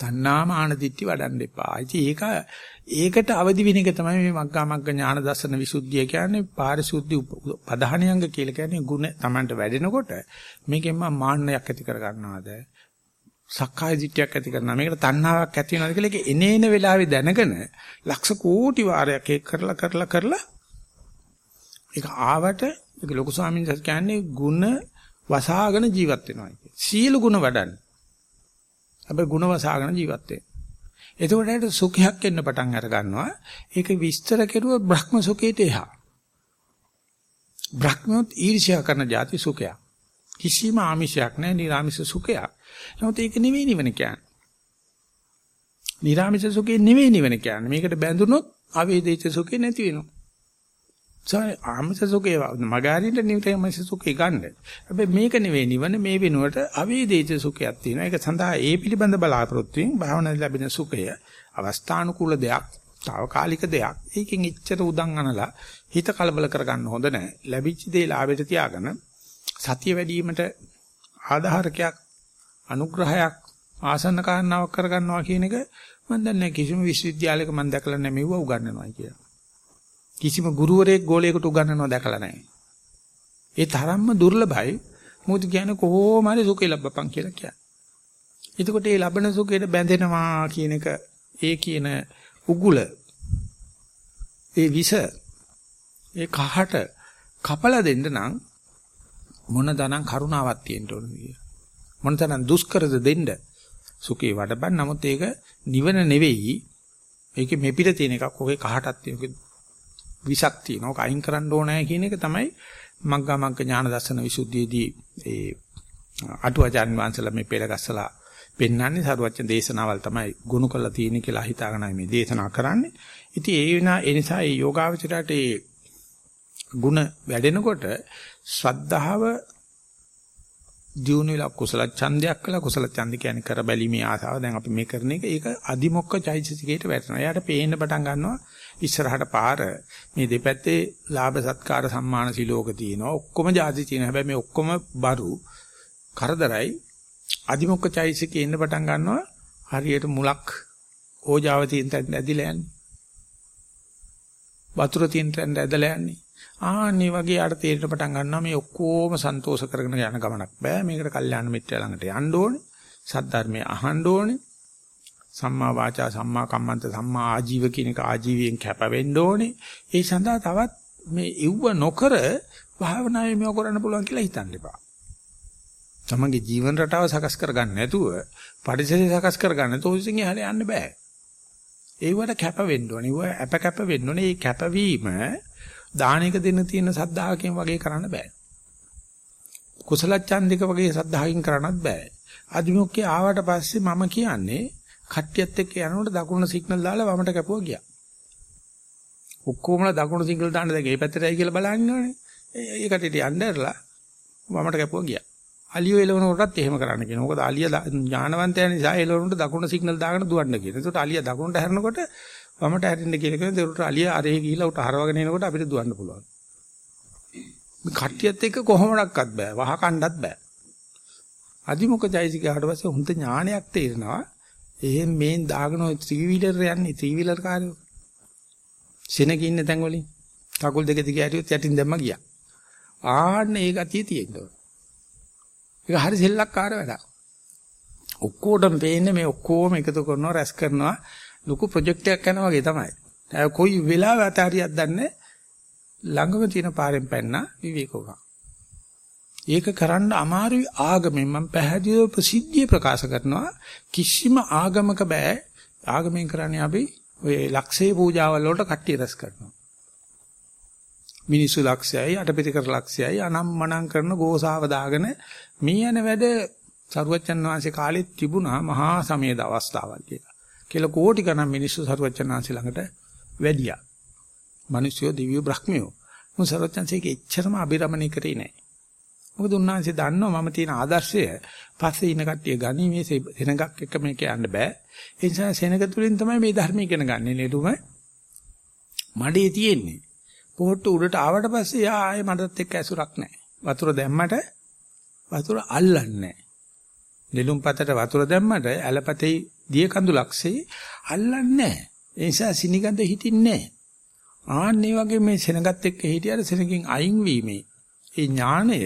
තණ්හාමාන දිට්ටි වඩන්න එපා. ඉතින් ඒක ඒකට අවදි වෙන එක තමයි මේ මග්ගා මග්ග ඥාන දර්ශන විසුද්ධිය කියන්නේ පාරිශුද්ධි පධානියංග කියලා කියන්නේ ಗುಣ Tamanට වැඩෙනකොට මේකෙන් මම මාන්නයක් ඇති කර ගන්නවාද සක්කාය දිට්ඨියක් ඇති කරනවා මේකට තණ්හාවක් ඇති වෙනවාද කියලා ඒක එනේන වෙලාවේ දැනගෙන ලක්ෂ කෝටි වාරයක් ඒක කරලා කරලා කරලා ඒක ආවට ඒක ලොකු ස්වාමීන් වහන්සේ කියන්නේ ಗುಣ වසාගෙන ජීවත් වෙනවා කියන්නේ. සීල ගුණ වඩන්න. හැබැයි ගුණ වසාගෙන ජීවත් වෙන්න. එතකොට ඒකට සුඛයක් එන්න පටන් අර ගන්නවා. ඒක විස්තර කෙරුව බ්‍රහ්ම සුඛයට එහා. බ්‍රහ්මොත් ඊර්ෂ්‍යා කරන જાති සුඛයක්. කිසිම ආමිෂයක් නැහැ නිර්ආමිෂ සුඛයක්. නමුත් ඒක නෙවෙයි නිවන කියන්නේ. නිර්ආමිෂ සුඛේ නෙවෙයි නිවන කියන්නේ. මේකට බැඳුනොත් අවේදිත සුඛේ නැති වෙනවා. සාය ආමස සුඛේ මගාරින්ට නිවිතමස සුඛේ ගන්න. හැබැයි මේක නෙවෙයි නිවන මේ වෙනුවට අවේදිත සුඛයක් තියෙනවා. ඒක සඳහා ඒ පිළිබඳ බලාපොරොත්තු වෙන භාවනාවේ ලැබෙන සුඛය අවස්ථානුකූල දෙයක්, తాවකාලික දෙයක්. ඒකෙන් ඉච්ඡර උදන් අනලා හිත කලබල කරගන්න හොඳ නැහැ. ලැබිච්ච දේ ලාභයට තියාගෙන සතිය වැඩිවීමට ආධාරකයක්, අනුග්‍රහයක්, ආසන්න කාරණාවක් කරගන්නවා කියන එක මම දන්නේ කිසිම විශ්වවිද්‍යාලයක මම දැකලා නැහැ මෙව්ව උගන්වනවා කියලා. කිසිම ගුරුවරයෙක් ගෝලයකට උගන්වනවා දැකලා නැහැ. ඒ තරම්ම දුර්ලභයි. මොකද කියන්නේ කොහොම හරි සුඛය ලබපන් කියලා කියන්නේ. එතකොට මේ ලබන සුඛයට බැඳෙනවා කියන එක ඒ කියන උගුල ඒ විස ඒ කහට කපලා දෙන්න නම් මොන තරම් කරුණාවක් තියෙන්න ඕනද කියලා. මොන තරම් දුෂ්කරද දෙන්න සුඛේ වඩපන් නමුත් ඒක නිවන නෙවෙයි. ඒකේ මෙපිට තියෙන එකක් ඔගේ කහටක් තියෙන විසක් තියෙනවා. ඒක අයින් කරන්න ඕනේ කියන එක තමයි මග්ගා මග්ග ඥාන දර්ශන විසුද්ධියේදී ඒ අටුවාචාන් වංශලා මේ පෙළගස්සලා පෙන්වන්නේ සරුවච්ච දේශනාවල් තමයි ගුණ කරලා තියෙන්නේ කියලා හිතාගෙනයි මේ දේශනා කරන්නේ. ඉතින් ඒ වෙනා ඒ නිසා මේ යෝගාවචරයට ඒ ಗುಣ වැඩෙනකොට ශ්‍රද්ධාව දියුණු වෙලා කුසල ඡන්දයක් කළා කුසල ඡන්ද කියන්නේ කර බැලීමේ ආසාව දැන් අපි මේ කරන එක ඒක අදිමොක්ක චෛතසිකයට වැටෙනවා. එයාට පේන්න පටන් ගන්නවා ඉස්සරහට පාර මේ දෙපැත්තේ ලාභ සත්කාර සම්මාන සිලෝක තියෙනවා. ඔක්කොම ಜಾති තියෙනවා. හැබැයි මේ ඔක්කොම බරු කරදරයි අදිමොක්ක චෛතසිකේ එන්න පටන් ගන්නවා. හරියට මුලක් ඕජාව තියෙන තැන ඇදිලා යන්නේ. වතුර තියෙන තැන ඇදලා යන්නේ. ආන්නේ වගේ ආට තේරෙන්න පටන් ගන්නවා මේ ඔක්කොම සන්තෝෂ කරගෙන යන ගමනක් බෑ මේකට කල්යාණ මිත්‍ර ළඟට යන්න ඕනේ සද්ධර්මය අහන්න ඕනේ සම්මා වාචා සම්මා කම්මන්ත සම්මා ආජීව කියන එක ආජීවයෙන් කැප වෙන්න ඕනේ. ඒ සඳහා තවත් මේ ඉව්ව නොකර භාවනාවේ මේව කරන්න පුළුවන් කියලා හිතන්න එපා. තමන්ගේ ජීවන රටාව සකස් කරගන්න නැතුව පරිසරය සකස් කරගන්න නැතුව ඉතින් එහාට යන්න බෑ. ඒවට කැප වෙන්න ඕනේ. ඒව අප කැප වෙන්න ඕනේ. මේ කැපවීම දානයක දෙන්න තියෙන සද්ධාහකින් වගේ කරන්න බෑ. කුසල ඡන්දික වගේ සද්ධාහකින් කරන්නත් බෑ. අදිමොක්කේ ආවට පස්සේ මම කියන්නේ කට්ටියත් එක්ක යනකොට දකුණ සිග්නල් දාලා වමට කැපුවා ගියා. ඔක්කොමලා දකුණු සිග්නල් දාන්න දැන් මේ පැත්තටයි කියලා බලන්නෝනේ. ඒ කට්ටියට යnderලා වමට කැපුවා ගියා. අලියෝ එලවන කොටත් එහෙම කරන්න කියනවා. මොකද අලිය ඥානවන්තයන් නිසා එලවනට දකුණ සිග්නල් දාගෙන දුවන්න කියනවා. ඒකට අලිය දකුණට හැරෙනකොට වමට හැරෙන්න කියලා කියන දේරුට අලිය අරේ ගිහිලා උට හරවගෙන එනකොට අපිට දුවන්න පුළුවන්. මේ කට්ටියත් එක්ක කොහොමඩක්වත් බෑ. වහ කණ්ඩත් බෑ. අදිමුඛ ජයසිකාට පස්සේ හොඳ ඥානයක් තේරෙනවා. එහෙන් මේන් දාගෙන ඔය ත්‍රිවිලර් යන්නේ ත්‍රිවිලර් කාර්යෝ. සෙනග ඉන්න තැන් වලින් කකුල් දෙක දිග ඇරියොත් යටින් දැම්ම ගියා. ආන්න ඒ ගතිය තියෙන්න ඕන. ඒක හරි සෙල්ලක්කාර වැඩක්. ඔක්කොටම පේන්නේ මේ ඔක්කොම එකතු කරනවා රැස් කරනවා ලොකු ප්‍රොජෙක්ට් එකක් කරනවා වගේ තමයි. ඒ කොයි වෙලාවෙ අතාරියක් දන්නේ ළඟම තියෙන පාරෙන් පැන්න විවේකෝග. ඒක කරන්න අමාරුයි ආගමෙන් මම පැහැදිලිව ප්‍රසිද්ධිය ප්‍රකාශ කරනවා කිසිම ආගමක බෑ ආගමෙන් කරන්නේ අපි ඔය ලක්ෂේ පූජාවල් වලට කට්ටිය රැස් කරනවා. මිනිසු ලක්ෂයයි අටපිරිකර ලක්ෂයයි අනම්මනම් කරන ගෝසාව දාගෙන මේ යන වැඩ සරුවච්චන් වහන්සේ කාලෙත් තිබුණා මහා සමයද අවස්ථාවල් කියලා. කියලා කෝටි ගණන් මිනිස්සු සරුවචනාංශ ළඟට වැඩියා. මිනිස්සු දිව්‍ය බ්‍රහ්මියෝ. මොන් සරුවචනාංශයේ එච්චරම අබිරමණය කරේ නැහැ. මොකද උන්වහන්සේ දන්නවා මම තියෙන ආදර්ශය පස්සේ ඉන්න කට්ටිය ගනි මේ සෙනගක් එක මේක යන්න බෑ. ඒ නිසා සෙනග තුලින් තමයි මේ ධර්ම ඉගෙන ගන්න. නෙළුම මඩේ තියෙන්නේ. පොහොට්ට උඩට ආවට පස්සේ යා ආයේ මඩත් එක්ක ඇසුරක් නැහැ. වතුර දැම්මට වතුර අල්ලන්නේ නැහැ. නෙළුම් පතට වතුර දැම්මට ඇලපතේ දිය කඳුලක්සේ අල්ලන්නේ නැහැ. ඒ නිසා සිනිගඳ හිටින්නේ නැහැ. ආන්නේ වගේ මේ සෙනගත් එක්ක හිටියට සෙනකින් අයින් වීමේ ඒ ඥාණය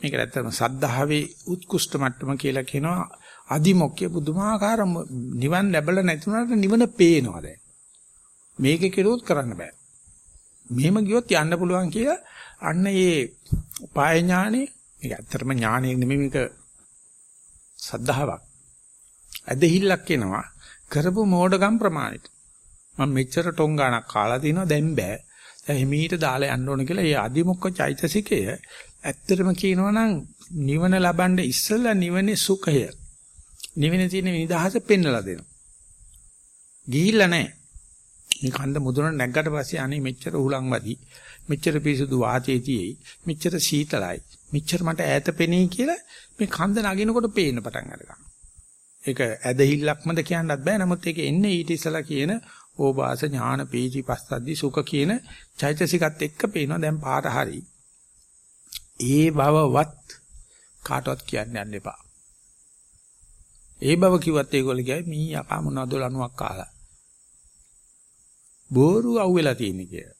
මේක ඇත්තටම සද්ධාවේ උත්කෘෂ්ඨ මට්ටම කියලා කියනවා. අදිමොක්කේ පුදුමාකාර නිවන් ලැබලා නැතුණාට නිවන පේනවා දැන්. මේක කෙරුවොත් කරන්න බෑ. මෙහෙම ගියොත් යන්න පුළුවන් කියලා අන්න ඒ උපාය ඥානෙ මේක ඇත්තටම ඥානෙ නෙමෙයි මේක සද්ධාාවක්. ඇදහිල්ලක් එනවා. කරපු මෝඩගම් ප්‍රමාණයට. මම මෙච්චර ටොංගාණක් කාලා තිනවා දැන් බෑ. දැන් හිමීට දාලා යන්න ඕන කියලා ඒ අදිමොක්ක චෛතසිකය ඇත්තටම කියනවා නම් නිවන ලබන්න ඉස්සෙල්ලා නිවනේ සුඛය නිවනේ තියෙන නිදහස පෙන්වලා දෙනවා ගිහිල්ලා නැහැ මේ කන්ද මුදුන නැග්ගට පස්සේ අනේ මෙච්චර උහුලංවදි මෙච්චර පිසුදු වාතයේ තියෙයි මෙච්චර සීතලයි මෙච්චර මට ඈත පෙනී කියලා මේ කන්ද නගිනකොට පේන්න පටන් අරගන්නවා. ඒක ඇදහිල්ලක්මද කියන්නත් බෑ නමුත් ඒක එන්නේ ඊට ඉස්සලා කියන ඕබාස ඥාන පීචි පස්සද්දි සුඛ කියන චෛතසිකත් එක්ක පේනවා දැන් පාර හරි. ඒ බවවත් කාටවත් කියන්න යන්න එපා. ඒ බව කිව්වත් ඒගොල්ලෝ කියයි මී යකා මොනවද ලණුවක් කාලා. බෝරු අහුවෙලා තියෙන්නේ කියලා.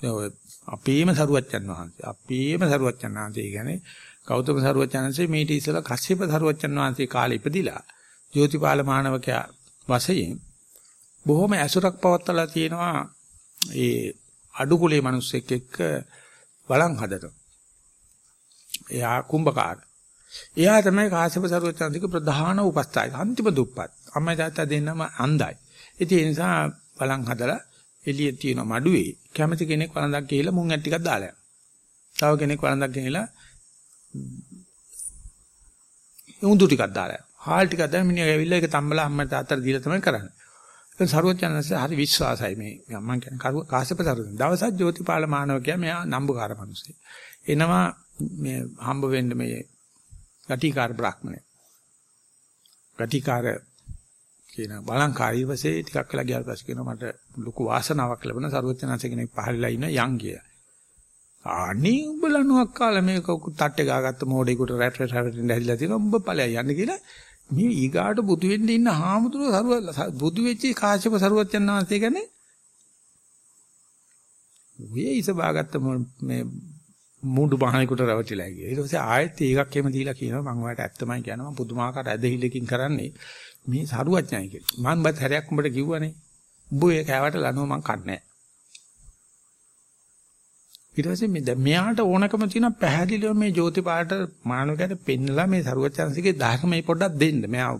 දැන් අපේම සරුවච්චන් වහන්සේ අපේම සරුවච්චන් වහන්සේ කියන්නේ ගෞතම සරුවච්චන් වහන්සේ මේටි ඉස්සලා කස්සප සරුවච්චන් වහන්සේ කාලේ ඉපදිලා ජෝතිපාල මානවකයා වශයෙන් බොහොම ඇසුරක් පවත්ලා තියෙනවා ඒ අඩුකුලේ මිනිස්සෙක් එක්ක වළං හදන. එයා කුඹකාර. එයා තමයි කාශ්‍යප සරුවච්චන්තික ප්‍රධාන උපස්ථායක අන්තිම දුප්පත්. අම්මයි තාත්තා දෙන්නම අන්දයි. ඉතින් ඒ නිසා වළං හදලා එළියේ තියෙන මඩුවේ කැමති කෙනෙක් වළඳක් ගිහිලා මුං ඇට ටිකක් දාලා යනවා. තව කෙනෙක් වළඳක් ගිහිලා උඳු ටිකක් දාලා යනවා. හාල් ටිකක් දාලා මිනිහා ඇවිල්ලා ඒක තම්බලා අම්මට තාත්තට දීලා තමයි කරන්නේ. ඒක සරුවචනන්සේ හරි විශ්වාසයි මේ මම කියන්නේ කාශ්‍යප සරුවචන. දවසක් ජෝතිපාල මානවකයා මෙයා නම්බුකාර මිනිස්සේ. එනවා මේ හම්බ වෙන්න මේ ගටිකාර බ්‍රාහ්මණය. ගටිකාර කියන බලංකාරී වශයෙන් ටිකක් වෙලා ගියාට පස්සේ කියනවා මට ලොකු වාසනාවක් ලැබුණා සරුවචනන්ස කෙනෙක් පහළලා ඉන්න යන් කියලා. අනේ උඹ ලණුවක් කාලා මේක තට්ටේ ගාගත්ත මොඩේකට රැට් රැට් හැවෙන්න හැදිලා තියෙනවා උඹ ඵලයන් යන්න කියලා මේ ඊගාට බුදු වෙන්න ඉන්න හාමුදුරුවෝ සරුව බුදු වෙච්ච කාශ්‍යප සරුවචන් වහන්සේ ගැන ඔය ඉස බාගත්ත මේ මුඩු බහනේකට රැවටිලා ගියා. ඊට පස්සේ ආයෙත් ඒකක් එහෙම දීලා කියනවා මම ඔයාලට ඇත්තමයි කියනවා මම පුදුමාකාර ඇදහිල්ලකින් කරන්නේ මේ සරුවඥයි කියලා. මම බත් හැරයක් උඹට කිව්වනේ. උඹ ඒ කෑවට ලනුව මං කන්නේ ඊට පස්සේ මේ දැන් මෙයාට ඕනකම තියෙන පැහැදිලිව මේ ජෝතිපාට මානවකයට පෙන්නලා මේ සරුවචන්සිකේ ධර්මයේ පොඩ්ඩක් දෙන්න. මෙයා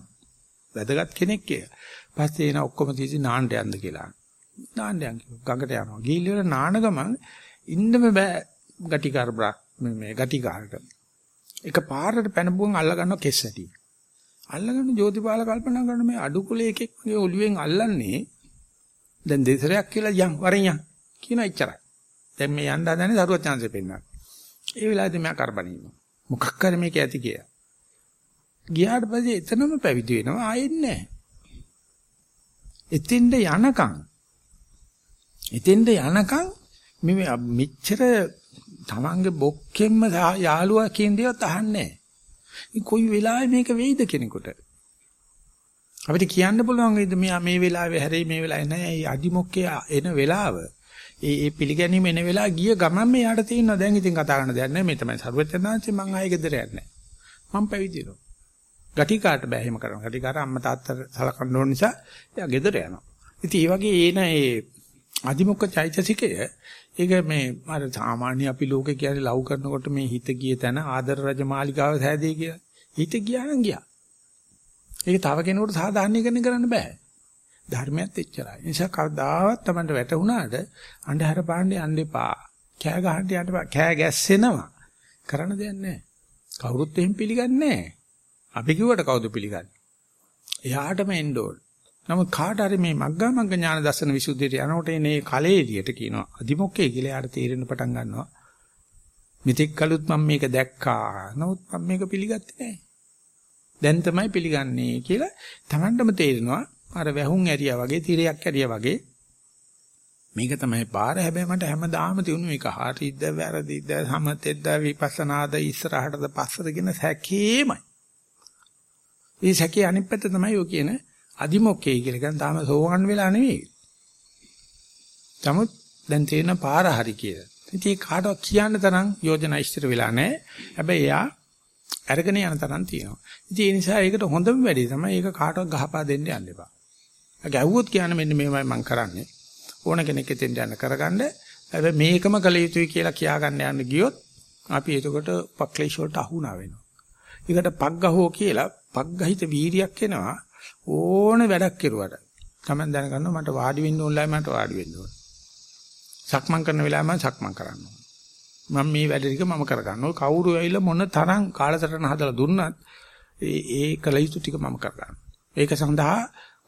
වැදගත් කෙනෙක් කියලා. පස්සේ එන ඔක්කොම తీසි නාන්න යන්න කියලා. නාන්න යන් ගඟට යනවා. ගිහිල්ලා නාන ගමන් ඉන්නම බෑ ගටිකාර බ්‍රා මේ ගටිකාරට. එක පාරට පැනපුවන් අල්ල ගන්නවා කෙස් ඇටි. අල්ලගෙන ජෝතිපාල කල්පනා කරන මේ අඩු කුලේ එකෙක් මගේ ඔළුවෙන් අල්ලන්නේ දැන් දෙසරයක් කියලා යන් වරෙන් යන් කියන ඉච්චරයි. දැන් මේ යන්න හදනේ දරුවත් chance පෙන්නන්න. ඒ වෙලාවේදී මම කරබනින්න. මොකක් කර මේක ඇති කියලා. ගියාට පස්සේ එතනම පැවිදි වෙනවා ආයෙත් නැහැ. එතෙන්ද යනකම් එතෙන්ද යනකම් මේ මෙච්චර තමන්ගේ බොක්කෙම්ම යාළුවා කියන දේවත් අහන්නේ නැහැ. කොයි වෙලාවෙ මේක වෙයිද කෙනෙකුට? අපිට කියන්න පුළුවන් වේද මෙයා මේ වෙලාවේ හැරෙයි මේ වෙලාවේ නෑ. ඒ අදිමොක්කේ එන වෙලාව ඒ ඒ පිළිගැනීම එන වෙලාව ගිය ගමන් මෙයාට තියෙනවා දැන් ඉතින් කතා කරන්න දෙයක් නෑ. මේ තමයි සර්වඥාන්සේ මං ආයෙ ගෙදර යන්නේ. මං පැවිදි වෙනවා. ගටිකාට බෑ එහෙම කරනවා. ගටිකාට අම්මා තාත්තා සලකන්න ඕන නිසා එයා ගෙදර යනවා. ඉතින් ඒ වගේ එන ඒ අදිමොක්ක චෛතසිකය ඒක මේ අර සාමාන්‍ය අපි ලෝකේ කියන්නේ ලව් කරනකොට මේ හිත ගිය තැන ආදර රජ මාලිගාව සෑදී කියලා. හිත ගියා නම් ගියා. ඒක තව කෙනෙකුට සාධාරණීකරණය කරන්න බෑ. ධර්මයත් එච්චරයි. ඒ නිසා කවදාවත් Tamanට වැටුණාට අන්ධහර පාණ්ඩේ යන්න එපා. කෑ ගහන්න යන්න එපා. කෑ ගැස්සෙනවා. කරන්න දෙයක් නැහැ. කවුරුත් එහෙම පිළිගන්නේ නැහැ. අපි කිව්වට කවුද පිළිගන්නේ? එයාටම එන්න ඕන. නමුත් කාට හරි මේ මග්ගා මග්ග ඥාන දර්ශන විසුද්ධියට යනකොට එනේ කලෙලියට කියනවා. අදිමොක්කේ කියලා යාට තේරෙන්න පටන් ගන්නවා. මෙතෙක් කලුත් මම මේක දැක්කා. නමුත් මම මේක පිළිගත්තේ නැහැ. දැන් තමයි පිළිගන්නේ කියලා Tamandම තේරෙනවා. අර වැහුම් ඇරියා වගේ, තිරයක් ඇරියා වගේ මේක තමයි පාර හැබැයි මට හැමදාම තියුණු මේක හරිද වැරදිද සමතෙද්ද විපස්සනාද ඉස්සරහටද පස්සද කියන සැකේමයි. මේ සැකේ අනිත් පැත්ත තමයි ඔය කියන අදිමොක්කේ කියලා කියන්නේ තාම සෝවන් වෙලා නෙවෙයි. නමුත් දැන් තේරෙන පාර හරි කියලා. ඉතින් කාටවත් කියන්න තරම් යෝජනා ඉස්තර වෙලා නැහැ. හැබැයි එයා අරගෙන යන තරම් තියෙනවා. ඉතින් ඒ නිසා ඒකට හොඳම වැඩේ තමයි ඒක කාටවත් ගහපා දෙන්න යන්න එපා. ගැහුවොත් කියන්නේ මෙන්න මේවයි මම කරන්නේ. ඕන කෙනෙක් එතෙන් යන කරගන්න. හැබැයි මේකම කළ යුතුයි කියලා කියා ගන්න යන්න ගියොත් අපි එතකොට පක්ලේශ වලට අහුණා වෙනවා. ඒකට පග්ගහෝ කියලා පග්ගහිත වීරියක් එනවා ඕන වැඩක් කෙරුවට. Taman දැනගන්නවා මට වාඩි වෙන්න ඕනලයි මට වාඩි වෙන්න ඕන. සක්මන් කරන වෙලාවෙ මම සක්මන් කරන්න ඕන. මම මේ වැඩ ටික මම කරගන්නවා. කවුරු ඇවිල්ලා මොන තරම් කාලසටහන හදලා දුන්නත් ඒ ඒ කල යුතු ටික මම කරගන්නවා. ඒක සඳහා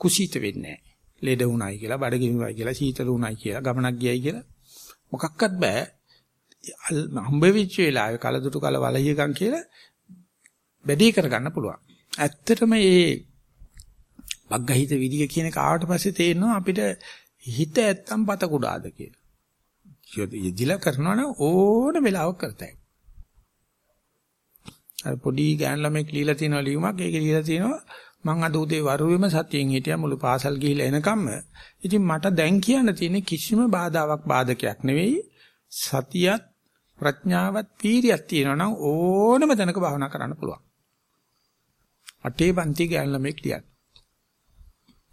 කුසීත වෙන්නේ නැහැ. ලෙඩ වුණයි කියලා, බඩගිනිනවයි කියලා, සීතල වුණයි කියලා, ගමනක් ගියයි කියලා මොකක්වත් බෑ. හම්බ වෙච්ච වෙලාවේ කලදුටු කල වලහියකම් කියලා වැඩි කරගන්න පුළුවන්. ඇත්තටම මේ වග්ගහිත විදිය කියන එක ආවට පස්සේ තේරෙනවා අපිට හිත ඇත්තම් පත කුඩාද කියලා. යදිලා කරනවා නම් ඕන වෙලාවක කරතයි. අර පොඩි ගෑන් ළමෙක් লীලා තියෙන ලියුමක් ඒක লীලා තියෙනවා මං අද උදේ වරුවෙම සතියෙන් හිටියා මුළු පාසල් ගිහිල්ලා එනකම්ම. ඉතින් මට දැන් කියන්න තියෙන්නේ කිසිම බාධාවක් බාධකයක් නෙවෙයි. සතියත් ප්‍රඥාවත් පීරියක් තියෙනවා නම් ඕනම තැනක භාවනා කරන්න පුළුවන්. අටේ පන්ති ගෑන් ළමෙක් ලියන්න.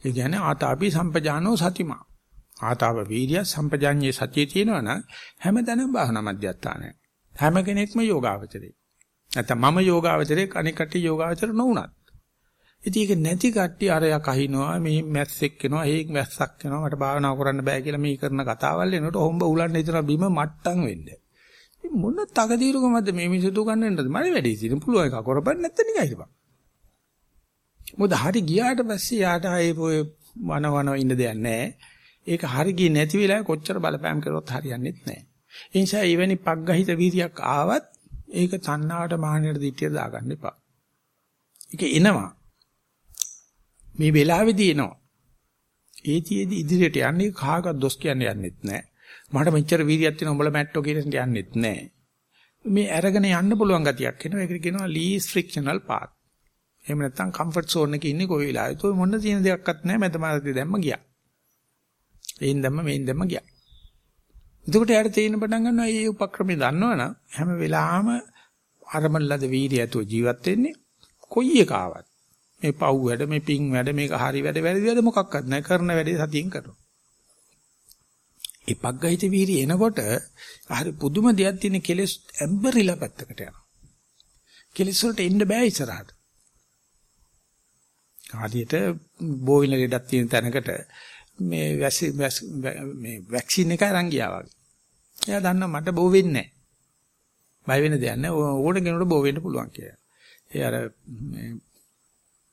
ඒ කියන්නේ ආතාපි සම්පජානෝ සතිමා. ආතාව වීර්ය සම්පජාඤ්ඤේ සතිය තියෙනවා නම් හැමතැනම භාවනා මධ්‍යස්ථානය. හැම කෙනෙක්ම යෝගාවචරේ. නැත්නම් මම යෝගාවචරේ අනික කට්ටිය යෝගාවචර නොවුනත්. ඉතින් ඒක නැති කට්ටිය අරයා කහිනවා මේ මැස්සෙක් වෙනවා හේක් මැස්සක් වෙනවා මට භාවනා කරන්න බෑ කියලා මේ කරන කතාවල් එනකොට හොම්බ උලන්න හිතන බිම මට්ටම් වෙන්නේ. ඉතින් මොන තකදීරුකමද මේ මිනිස්සු ගන්නන්නද මම වැඩි ඉතින් පුළුවන් එක කරපන් නැත්නම් නිකන් හිටපන්. මොකද හරි ගියාට පස්සේ යාට ආයේ ඔය වන වන ඉන්න දෙයක් නැහැ. ඒක හරි ගියේ නැති වෙලාවේ කොච්චර බලපෑම් කරොත් හරියන්නේ නැහැ. ඒ නිසා එවැනි පග්ගහිත වීර්යයක් ආවත් ඒක තණ්හාවට මානෙට දිටිය දාගන්න එපා. ඒක එනවා. මේ වෙලාවේදී එනවා. ඒතියෙදි ඉදිරියට යන්නේ කාගවත් දොස් කියන්නේ යන්නෙත් නැහැ. මට මෙච්චර වීර්යයක් තියෙන උඹලා මැට්ටෝ කියන යන්නෙත් නැහැ. මේ අරගෙන යන්න පුළුවන් ගතියක් එනවා. ඒකට කියනවා least frictional path. එහෙම නැත්නම් කම්ෆර්ට් සෝන් එකේ ඉන්නේ කොයි වෙලාවෙත් ඔය මොන තියෙන දෙයක්වත් නැහැ මැදමාරදී දැම්ම ගියා. එයින් දැම්ම මෙයින් දැම්ම ගියා. එතකොට යාට තේින්න පටන් ගන්නවා මේ උපක්‍රමය දන්නවනම් හැම වෙලාවෙම අරමල්ලද වීර්යය ඇතුව ජීවත් වෙන්නේ කොයි එකාවත්. මේ පව් වැඩ මේ පිං වැඩ මේක හරි වැඩ වැරදි වැඩ මොකක්වත් නැහැ කරන වැඩේ සතියෙන් කරනවා. ඒ පග්ගහිත වීර්යය එනකොට හරි පුදුම දෙයක් තියෙන කෙලෙස් ඇම්බරිලා පැත්තකට යනවා. කෙලෙස් වලට එන්න බෑ ඉස්සරහට. හරියට බෝවින ලෙඩක් තියෙන තැනකට මේ මේ වැක්සින් එක අරන් ගියා වගේ. එයා දන්නා මට බෝ වෙන්නේ නැහැ. බය වෙන දෙයක් නැහැ. ඕකට කෙනෙකුට බෝ වෙන්න පුළුවන් කියලා. ඒ අර මේ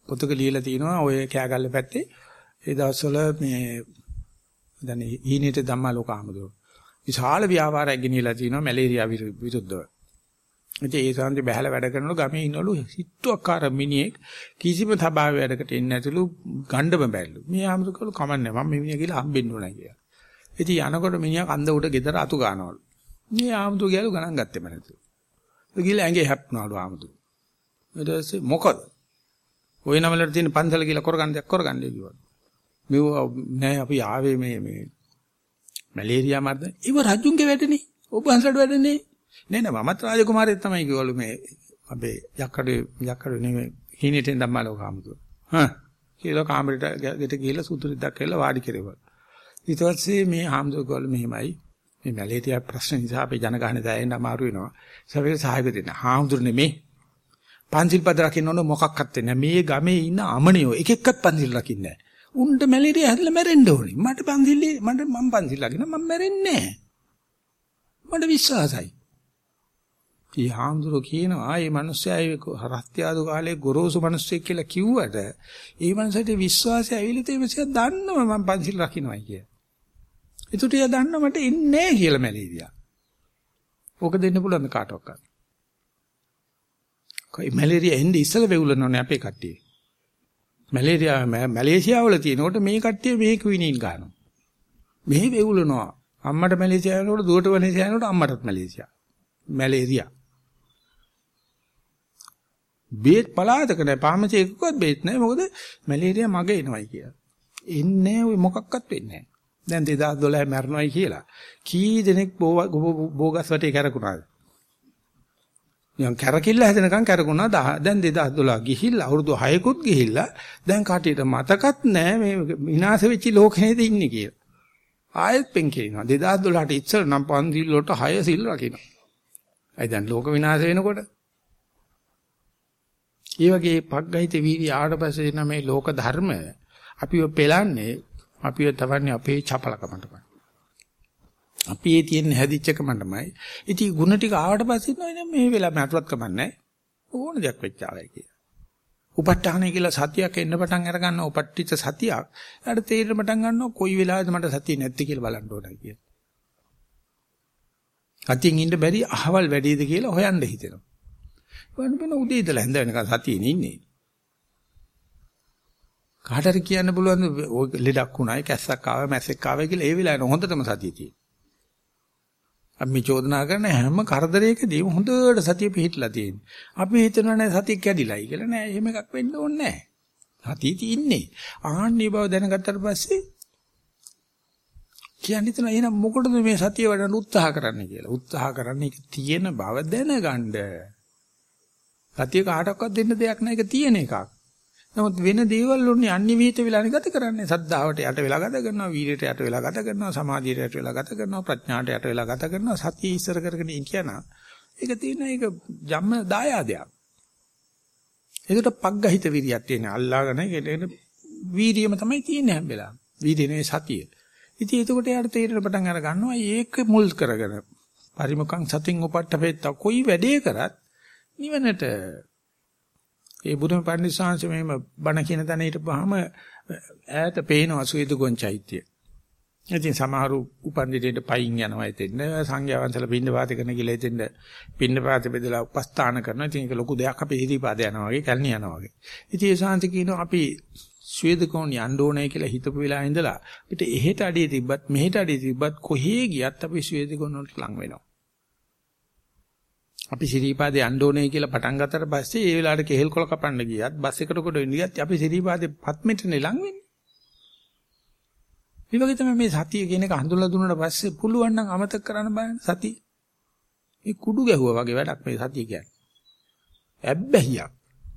පොතක ලියලා තිනවා ඔය කෑගල්ල පැත්තේ ඒ දවස්වල මේ දැන් ඊනිට ධම්මා ලෝකාමදෝ විශාල ව්‍යාපාරයක් ගෙනියලා තිනවා මැලේරියා විරුද්ධව. ඉතින් ඒ සාන්ති බහැලා වැඩ කරනකොට ගමේ ඉන්නලු හිට්ටුවක්කාර මිනිහෙක් කිසිම තබාවේ වැඩකට එන්නේ නැතිලු ගණ්ඩම බැල්ලු. මේ ආමතුකලු කමන්නේ මම මේ මිනිහා කියලා හම්බෙන්න ඕනයි කියලා. ඉතින් යනකොට මිනිහා කන්ද උඩ ගෙදර අතු ගන්නවලු. මේ ආමතු ගෑලු ගණන් ගත්තෙම නැතුව. ඒ ගිහලා ඇඟේ හැප්පුණාලු ආමතු. ඊට පස්සේ මොකද? ওই නමලට තියෙන පන්සල කියලා කරගන්න දෙයක් කරගන්න කිව්වා. මෙව නෑ අපි ආවේ මේ මේ මැලේරියා මර්ධන. ඉව රජුන්ගේ වැඩනේ. ඔබ හන්සලට වැඩනේ. නෑ නෑ මමත් රාජකුමාරයෙක් තමයි කිව්වලු මේ අපේ යක්කඩේ යක්කඩේ නෙමෙයි හිණේටෙන් ධම්මලෝ කාමතුව. හා කියලා කාමරේට ගෙට ගිහලා සුදුරිද්දක් කියලා වාඩි කෙරේවල. ඊට පස්සේ මේ හාමුදුරුවෝ මෙහෙමයි මේ මැලේරියා ප්‍රශ්න නිසා අපේ ජනගහන දැයෙන්න අමාරු වෙනවා. සර්වේ සහායක දෙන්න. හාමුදුරනේ මේ පන්සිල් පද රකින්න ඕන මොකක්වත් නැහැ. මේ ගමේ ඉන්න අමනියෝ එක එක්කත් පන්සිල් රකින්නේ නැහැ. උන්ට මැලේරියා හැදලා මැරෙන්න ඕනේ. මට පන්සිල් මට මම පන්සිල් රකින්න මම මැරෙන්නේ නැහැ. මට විශ්වාසයි. ඊ හාමුදුරුවෝ කියනවා මේ මිනිස්සයා රත්යාදු කාලේ ගොරෝසු මිනිස්සෙක් කියලා කිව්වට ඒ මනසට විශ්වාසය ඇවිල්ලා තේ මිනිස්සයා දන්නවා මම පන්සිල් රකින්නයි කියලා. ඒකට එයා දන්නවා මට එන්නේ නැහැ කියලා මැලේරියා. ඕක දෙන්න පුළුවන් කාටවත්. කොයි මැලේරියා එන්නේ ඉස්සල වෙවුලනෝනේ අපේ කට්ටිය. මැලේරියා මැලේසියාවල තියෙනකොට මේ කට්ටිය මේ ක්විනින් ගන්නවා. මෙහි වෙවුලනවා. අම්මට මැලේසියා යනකොට දුවට මැලේසියා යනකොට අම්මටත් මැලේසියා. මැලේරියා බේත් පලාතක නැහැ. පාමචේ එකකවත් බේත් නැහැ. මොකද මැලේරියා මගේ එනවයි කියලා. එන්නේ ඔය මොකක්වත් වෙන්නේ නැහැ. දැන් 2012 මැරෙනවයි කියලා. කී දෙනෙක් බෝගස් වටේ කැරකුණාද? නිකන් කැරකිල්ල හැදෙනකන් කැරකුණා දැන් 2012 ගිහිල්ලා අවුරුදු 6කුත් ගිහිල්ලා දැන් කටියට මතකත් නැහැ මේ විනාශ වෙච්ච ලෝකෙනේද ඉන්නේ කියලා. ආයෙත් පෙන් කියනවා 2012ට ඉස්සර නම් පන්සිල් වලට 6 සිල් රකින්නවා. අයි දැන් ලෝක විනාශ වෙනකොට ඒ වගේ පග්ගහිත වීර්ය ආවට පස්සේ නම් මේ ලෝක ධර්ම අපිව පෙලන්නේ අපිව තවන්නේ අපේ චපලකමටමයි. අපි ඒ තියෙන හැදිච්චකම තමයි. ඉතින් ಗುಣ ටික ආවට පස්සේ නෝ මේ වෙලාව මටවත් කමන්නේ. ඕන දෙයක් වෙච්චාවයි කියලා. උප ဋ ාණය කියලා සතියක් එන්න පටන් අර ගන්න උපට්ඨිත සතියක්. ඊට තේරෙන්න පටන් ගන්නවා කොයි වෙලාවෙද මට සතිය නැත්තේ කියලා බලන්න ඕනයි කියලා. සතියෙන් ඉන්න බැරි අහවල් වැඩේද කියලා හොයන්න හිතෙනවා. වන්පින උදේ ඉඳලා හැන්ද වෙනකන් සතියේ ඉන්නේ. කාට හරි කියන්න පුළුවන් ඔය ලෙඩක් උනායි කැස්සක් ආවයි මැස්සෙක් ආවයි කියලා ඒ වෙලාවේ හොඳටම සතිය තියෙනවා. අපි චෝදනා කරන හැම කරදරයකදීම හොඳට සතිය පිහිටලා තියෙනවා. අපි හිතනවා නෑ සතිය කැඩිලායි කියලා නෑ එහෙම එකක් වෙන්න ඕනේ නෑ. සතිය තියෙන්නේ. ආන්නේ බව දැනගත්තට පස්සේ කියන්නේ තන එහෙනම් මොකටද මේ සතිය වඩන්න උත්සාහ කරන්න කියලා. උත්සාහ කරන්නේ තියෙන බව දැනගන්න. සතිය කාටවත් දෙන්න දෙයක් නෑ ඒක තියෙන එකක්. නමුත් වෙන දේවල් වලින් අනිවිත වෙලානේ ගත කරන්නේ. සද්ධාවට යට වෙලා ගත කරනවා, වීරියට යට වෙලා ගත කරනවා, සමාධියට යට වෙලා ගත කරනවා, ප්‍රඥාට යට වෙලා ගත කරනවා, සතිය ඉස්සර කරගෙන ඉකියන. ඒක තියෙන ඒක ජම්ම දායාදයක්. ඒකට පග්ගහිත විරියක් තියෙන. අල්ලාගෙන ඒකට වීරියම තමයි තියෙන්නේ හැම වෙලාවෙම. වීරිය නෙවෙයි සතිය. ඉතින් එතකොට යාට තේරෙන පටන් අර ගන්නවා ඒක මුල් කරගෙන පරිමුඛං සතින් උපට්ඨපෙත්ත කොයි වැඩේ කරත් නිවනට ඒ බුදුම පන්සිංශ මෙහෙම බණ කියන තැන හිටපුවාම ඈත පේනවා සුවේදුගොන් චෛත්‍ය. ඉතින් සමහරු උපන්දිරේට පයින් යනවා එතෙන්න සංඝයා වහන්සේලා පින්න පාත කරන කියලා එතෙන්න පින්න පාත බෙදලා උපස්ථාන කරනවා. ඉතින් ඒක ලොකු දෙයක් අපේ හිරිපාද යනවා වගේ කල්ණි යනවා වගේ. ඉතින් ඒ ශාන්ති කියනවා අපි ස්වේදකෝණ යන්න ඕනේ කියලා හිතපු වෙලාව ඉඳලා අපිට එහෙට අඩිය තිබ්බත් මෙහෙට අඩිය තිබ්බත් කොහේ ගියත් අපි ස්වේදකෝණ වලට ලං වෙනවා. අපි සිරීපාදේ යන්න ඕනේ කියලා පටන් ගත්තට පස්සේ ඒ වෙලාවට කෙහෙල් කොල කපන්න ගියත් බස් එකට කොට වෙන්න ගියත් අපි සිරීපාදේ පත්මෙටනේ ලඟ වෙන්නේ. මේ වගේ තමයි මේ සතිය කියන එක හඳුනලා දුන්නාට පස්සේ පුළුවන් නම් අමතක කරන්න බෑ සතිය. මේ කුඩු ගැහුවා වගේ වැඩක් මේ සතිය කියන්නේ. ඇබ්බැහියක්.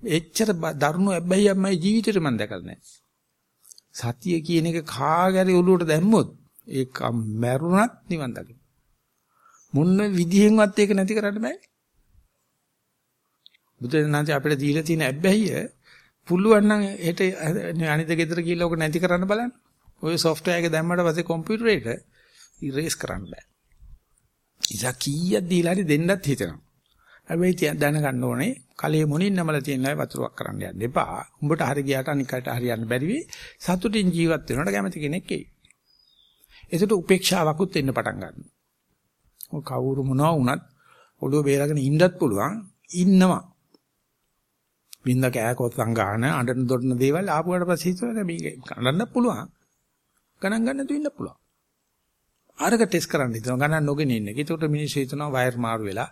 එච්චර දරුණු ඇබ්බැහියක් මගේ ජීවිතේට මම දැකලා නැහැ. සතිය කියන එක කාගරි ඔලුවට දැම්මොත් ඒක මැරුණත් නිවන් දකින්න. මොන විදිහෙන්වත් ඒක නැති කරන්න බෑ. බුදුරජාණන්සේ අපිට දීලා තියෙන ඇබ්බැහිය පුළුවන් නම් හෙට අනිත් ගෙදර ගිහලා ඔක නැති කරන්න බලන්න. ඔය software එක දැම්මට පස්සේ කම්පියුටරේට ඉරේස් කරන්න බෑ. ඉතින් කීයක් දීලා හරි දෙන්නත් හිතෙනවා. හැබැයි දැනගන්න ඕනේ කලයේ මොනින් නමල තියෙන අය වතුරක් කරන්න යන්න එපා. උඹට හරි ගියාට අනිකට හරියන්න බැරි වෙයි. සතුටින් ජීවත් වෙනවට කැමති කෙනෙක් එයි. ඒකට උපේක්ෂාවකුත් එන්න පටන් ගන්නවා. ඔය කවුරු මොනවා වුණත් ඔළුව බේරගෙන ඉන්නත් පුළුවන් ඉන්නවා. බින්ද කෑකොත් සංගාන අඬන දොඩන දේවල් ආපුවට පස්සේ හිතුවා මේක ගණන්න පුළුවන්. ගණන් ගන්න තු ඉන්න පුළුවන්. අරක ටෙස්ට් කරන්න හිතනවා ගණන් නොගෙන ඉන්න. ඒකට මිනිස්සු හිතනවා වයර් මාරු වෙලා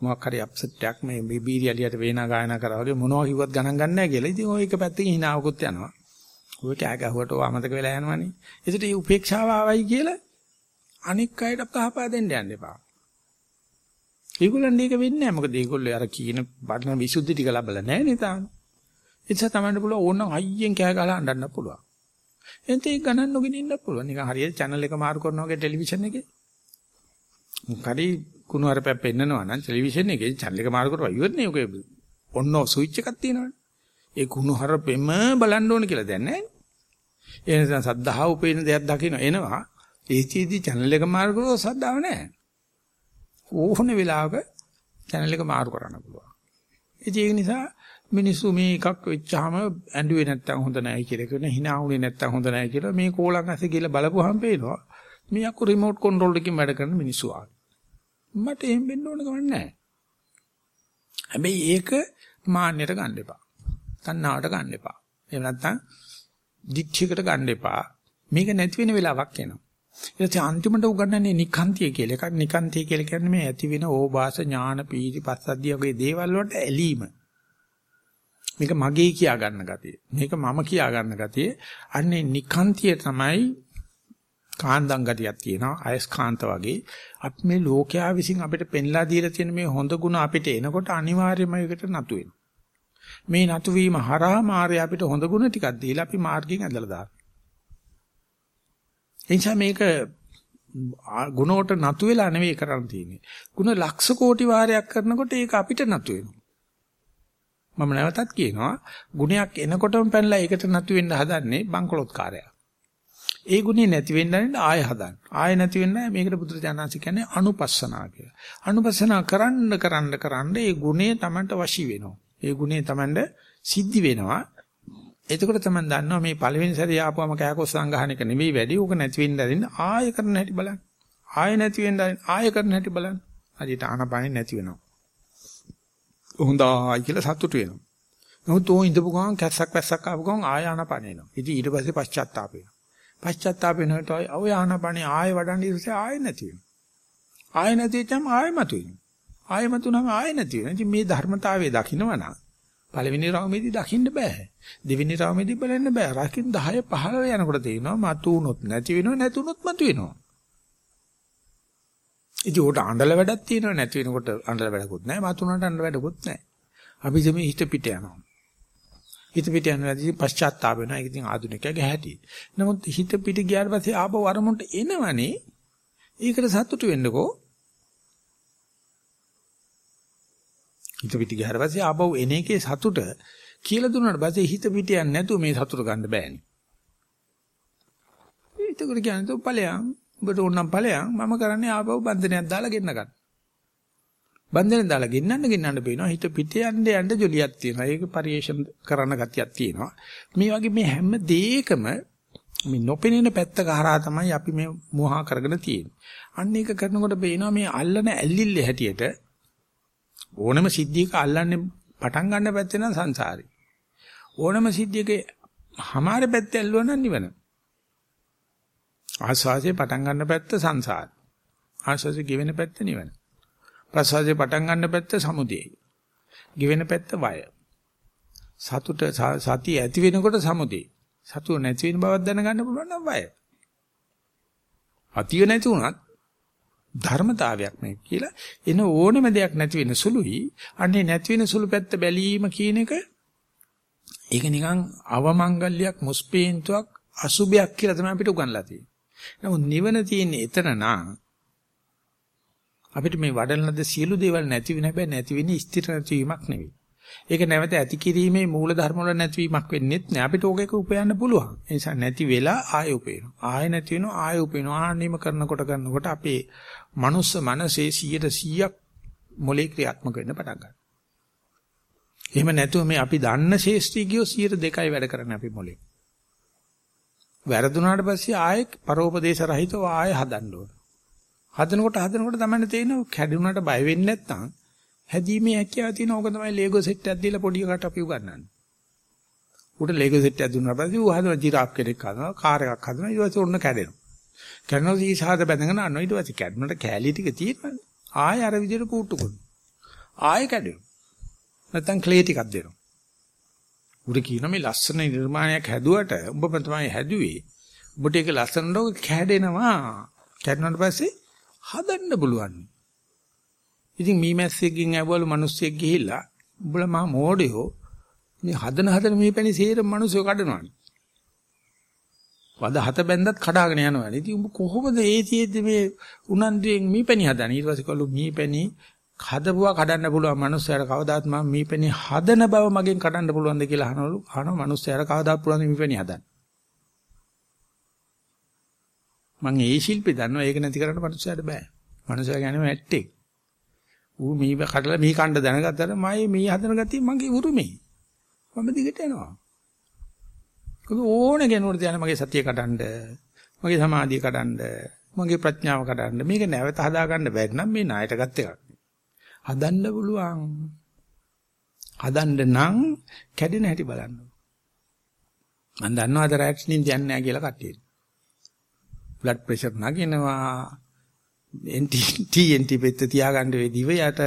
මොකක් හරි අප්සෙට් එකක් මේ බීබී ඇලියට වේනා ගායනා කරා වගේ මොනවා කිව්වත් ගණන් ගන්න නැහැ කියලා. ඉතින් ඔය එක පැත්තකින් hinaවකුත් යනවා. ඔය කෑ ගැහුවට ඔය අමතක වෙලා යනවනේ. ඒකට මේ උපේක්ෂාව ආවයි කියලා අනික් අයට කහපා දෙන්න යන්න එපා. ඒගොල්ලන් මේක වෙන්නේ නැහැ. මොකද ඒගොල්ලෝ අර කියන බඩන විසුද්ධි ටික ලැබලා නැහැ නේ තාම. ඒ නිසා තමයි පුළුවන් ඕනනම් අයියෙන් කෑ ගහලා අඬන්න පුළුවන්. එතෙන් ඒක ගණන් නොගෙන ඉන්න පුළුවන්. නිකන් හරියට channel එක මාරු කරනවා වගේ ටෙලිවිෂන් එකේ. මොකරි කුණු අරපැප් පෙන්නනවා නම් ටෙලිවිෂන් එකේ channel එක මාරු කරපුවා ඉවරනේ. ඔක ඔන්න ස්විච් එකක් තියෙනවනේ. ඒ කුණු හරපෙම බලන්න ඕන කියලා දැන් නැහැ. ඒ නිසා සද්ධාව උපේන දෙයක් දකින්න එනවා. ඒචීදී channel එක මාරු කරුවොත් සද්ධාව නැහැ. ඕන වෙලාවක channel එක මාරු කරන්න පුළුවන්. ඉතින් ඒක නිසා මිනිස්සු මේ එකක් වෙච්චාම ඇඬුවේ නැත්තම් හොඳ නැහැ කියලා කියන hina උනේ නැත්තම් හොඳ නැහැ කියලා මේ කෝලං ඇස්සේ කියලා බලපුවාම පේනවා මේ අක්කු රිමෝට් කන්ට්‍රෝල් එකකින් වැඩ කරන මිනිස්සු ආ. මට එහෙම වෙන්න ඕන ගමන් නැහැ. හැබැයි ඒක මාන්නයට ගන්න එපා. තණ්හාවට ගන්න එපා. එහෙම නැත්නම් දික්ඨියකට ගන්න එපා. මේක නැති වෙන වෙලාවක් එනවා. ඊට අන්තිමට උගන්වන්නේ නිකාන්තිය කියලා. එකක් නිකාන්තිය කියලා කියන්නේ මේ ඇති වෙන ඕවාස ඥාන පීති පස්සද්ධිය වගේ දේවල් වලට ඇලීම. මේක මගේ කියා ගන්න ගතිය. මේක මම කියා ගන්න ගතිය. අන්නේ නිකාන්තිය තමයි කාන්දම් ගතියක් තියෙනවා අයස්කාන්ත වගේ අපි මේ ලෝකයා විසින් අපිට පෙන්ලා දීලා තියෙන මේ හොඳ ගුණ අපිට එනකොට අනිවාර්යයෙන්ම ඒකට නතු වෙනවා මේ නතු වීම හරහා මාර්ය අපිට හොඳ ගුණ ටිකක් දීලා අපි මාර්ගයෙන් ඇදලා දානවා එනිසා මේක ගුණවට නතු වෙලා නෙවෙයි කරන්න තියෙන්නේ ගුණ ලක්ෂ කෝටි වාරයක් කරනකොට ඒක අපිට නතු වෙනවා මම නැවතත් කියනවා ගුණයක් එනකොටම පැනලා ඒකට නතු වෙන්න හදන්නේ බංකොලොත් කාර්යයක් ඒ ගුණේ නැති වෙන්න ආය හදන්න. ආය නැති වෙන්න මේකට බුදුරජාණන්සේ කියන්නේ අනුපස්සනා කියලා. අනුපස්සනා කරන්න කරන්න කරන්න ඒ ගුණේ Tamanට වශී වෙනවා. ඒ ගුණේ Tamanට සිද්ධි වෙනවා. එතකොට තමයි දන්නවා මේ පළවෙනි සැරේ ආපුවම කෑකොස් සංගහන එක නෙවෙයි වැඩි. ඕක නැති වෙන්න ඇරින්න ආය කරන හැටි බලන්න. ආය නැති වෙන්න ආය කරන හැටි බලන්න. හරියට ආනපානෙ නැති වෙනවා. හොඳයි කියලා සතුටු වෙනවා. නමුත් ඕ ඉඳපු ගමන් කැස්සක් වැස්සක් ආපු ගමන් ආය ආනපානෙ එනවා. ඉතින් ඊට පස්සේ පශ්චාත්තාප වෙනවා. පශ්චාත්තාප වෙනකොට ඔය ආනපනේ ආයෙ වඩන්න ඉස්සේ ආයෙ නැති වෙනවා. ආයෙ නැති වෙච්චම ආයෙ මතුවෙනවා. ආයෙ මතුනම ආයෙ නැති වෙනවා. ඉතින් මේ ධර්මතාවය දකින්නවනම් පළවෙනි රාමෙදි දකින්න බෑ. දෙවෙනි රාමෙදි බලන්න බෑ. රකින් 10 15 යනකොට තේිනවා මතු වුනොත් නැති වෙනව නැතුනොත් මතු වෙනවා. ඉතින් උඩ අඬල වැඩක් තියෙනව නැති වෙනකොට අඬල වැඩකුත් නැහැ. මතුනට අඬල වැඩකුත් නැහැ. අපි දෙමේ හිත පිට යනවා. හිත පිට යනවාදී පශ්චාත්තාප වෙනවා. ඒක ඉතින් ආධුනිකයාගේ හැටි. නමුත් හිත පිට ගියාට පස්සේ ආපහු වරමුන්ට එනවනේ. ඒකට සතුටු වෙන්නකෝ. හිත පිට ගියාට පස්සේ ආපහු එන එකේ සතුට කියලා දුන්නාට පස්සේ හිත පිට යන්නේ නැතුව මේ සතුට ගන්න බෑනේ. ඒකට කියන්නේ તો ඵලයන්. ඔබට ඕනම් ඵලයන්. මම කරන්නේ ආපහු බන්ධනයක් දාලා ගෙන්න ගන්න. බන්ධනෙන් දාලා ගෙන්නන්න ගෙන්නන්න පේනවා හිත පිට යන්න යන්න ජොලියක් තියෙනවා. ඒක පරිේශන කරන්න ගතියක් තියෙනවා. මේ වගේ මේ හැම දෙයකම මේ නොපෙනෙන පැත්ත කරා තමයි අපි මේ මෝහා කරගෙන තියෙන්නේ. අන්න ඒක කරනකොට පේනවා මේ අල්ලන ඇල්ලිල්ල හැටියට ඕනම සිද්ධියක අල්ලන්නේ පටන් ගන්න පැත්තේ නම් සංසාරේ. ඕනම සිද්ධියක හමාර පැත්තේ ඇල්ලුවා නම් නිවන. ආස්වාසේ පටන් ගන්න පැත්ත සංසාර. ආස්වාසේ ගෙවෙන පැත්ත නිවන. ප්‍රසවාසයේ පටන් ගන්න පැත්ත සමුදේ. ගෙවෙන පැත්ත වය. සතුට සතිය ඇති වෙනකොට සමුදේ. සතුට නැති වෙන බවක් දැනගන්න පුළුවන් නම් වය. අතිය නැති වුණත් ධර්මතාවයක් මේ කියලා එන ඕනෙම දෙයක් නැති වෙන සුළුයි. අන්නේ නැති වෙන සුළු පැත්ත බැලීම කියන එක ඒක නිකන් අවමංගල්‍යයක් මුස්පීන්තුවක් අසුබයක් කියලා තමයි අපිට උගන්ලා තියෙන්නේ. නමුත් නිවන තියෙන්නේ එතන නා අපිට මේ වඩන ලද සියලු දේවල් නැති වෙන හැබැයි නැති වෙන්නේ ස්ථිර නැතිවීමක් නෙවෙයි. ඒක නැවත ඇති කිරීමේ මූල ධර්ම වල නැතිවීමක් වෙන්නේත් නෑ. අපිට ඕකේක උපයන්න පුළුවන්. ඒ නිසා නැති වෙලා ආයෙ උපයනවා. ආයෙ නැති වෙනවා ආයෙ උපයනවා. ආන්නේම කරනකොට කරනකොට අපේ මනුස්ස මනසේ 100%ක් මොලේ ක්‍රියාත්මක වෙන්න පටන් ගන්නවා. එහෙම නැතුව මේ අපි දන්න ශේෂ්ත්‍රී ගියෝ 102යි වැඩ කරන්නේ අපි මොලේ. වැරදුනාට පස්සේ ආයෙ පරෝපදේශ රහිතව ආයෙ හදන්න ඕන. හදනකොට හදනකොට තමයි තේරෙන්නේ කැඩුනට බය වෙන්නේ නැත්නම් හැදීමේ හැකියාව තියෙන ඕක තමයි ලේගෝ සෙට් එකක් දීලා පොඩි එකට අපි උගන්වන්නේ. උට ලේගෝ සෙට් එකක් දුන්නා පස්සේ ඌ හදන ජිරාෆ් කෙනෙක් හදනවා කාර් එකක් හදනවා ඊට පස්සේ ඔන්න කැඩෙනවා. කැඩෙනවා සීසාද බැඳගෙන අන්න ඊට පස්සේ කැඩුනට කෑලි ටික තියෙනවා. ආයෙ අර විදිහට පුට්ටු කරනවා. ආයෙ කැඩෙනවා. නැත්තම් ක්ලේ ටිකක් දෙනවා. උඩ කියන මේ ලස්සන නිර්මාණයක් හැදුවට උඹම තමයි හැදුවේ. උඹට ඒක ලස්සනට කැඩෙනවා. කැඩුණාට පස්සේ හදන්න පුළුවන්. ඉතින් මීමැස්සෙක්ගෙන් ඇවවලු මිනිස්සෙක් ගිහිල්ලා උඹලා මහා මෝඩයෝ මේ හදන හදන මේ පැණි සේරම මිනිස්සු කඩනවානේ. වද හත බැන්දත් කඩාගෙන යනවා. ඉතින් උඹ කොහොමද ඒතියෙදි මේ උනන්දුවෙන් මීපැණි හදන්නේ? ඊට පස්සේ කළු මීපැණි හදපුවා කඩන්න පුළුවන් මිනිස්සයාට කවදාත් මම මීපැණි හදන බව මගෙන් කඩන්න පුළුවන්ද කියලා අහනවලු. අහනවා මිනිස්සයාට කවදාත් පුළුවන් මීපැණි හදන්න. මම ඒ ශිල්පේ දන්නවා ඒක නැති කරන්න මනුස්සයාට බෑ. මනුස්සයා කියන්නේ මැට්ටෙක්. ඌ මී කඩලා මී කණ්ඩ දැනගත්තට මයි මී හදන ගතිය මගේ උරුමේ. මම දිගට යනවා. කොහොම ඕන කෙනෙකුට දැන මගේ සතිය කඩන්න, මගේ සමාධිය කඩන්න, මගේ ප්‍රඥාව කඩන්න මේක නැවත හදාගන්න බැරි නම් මේ ණයට ගත් එකක්. හදන්න පුළුවන්. හදන්න නම් කැඩෙන හැටි බලන්න. මම දන්නවා අද රැක්ස් නින් යන්නේ නැහැ කියලා කට්ටියට. බ්ලඩ් ප්‍රෙෂර් නගිනවා TNT පෙත්ත තියාගන්න වෙයි දිව යට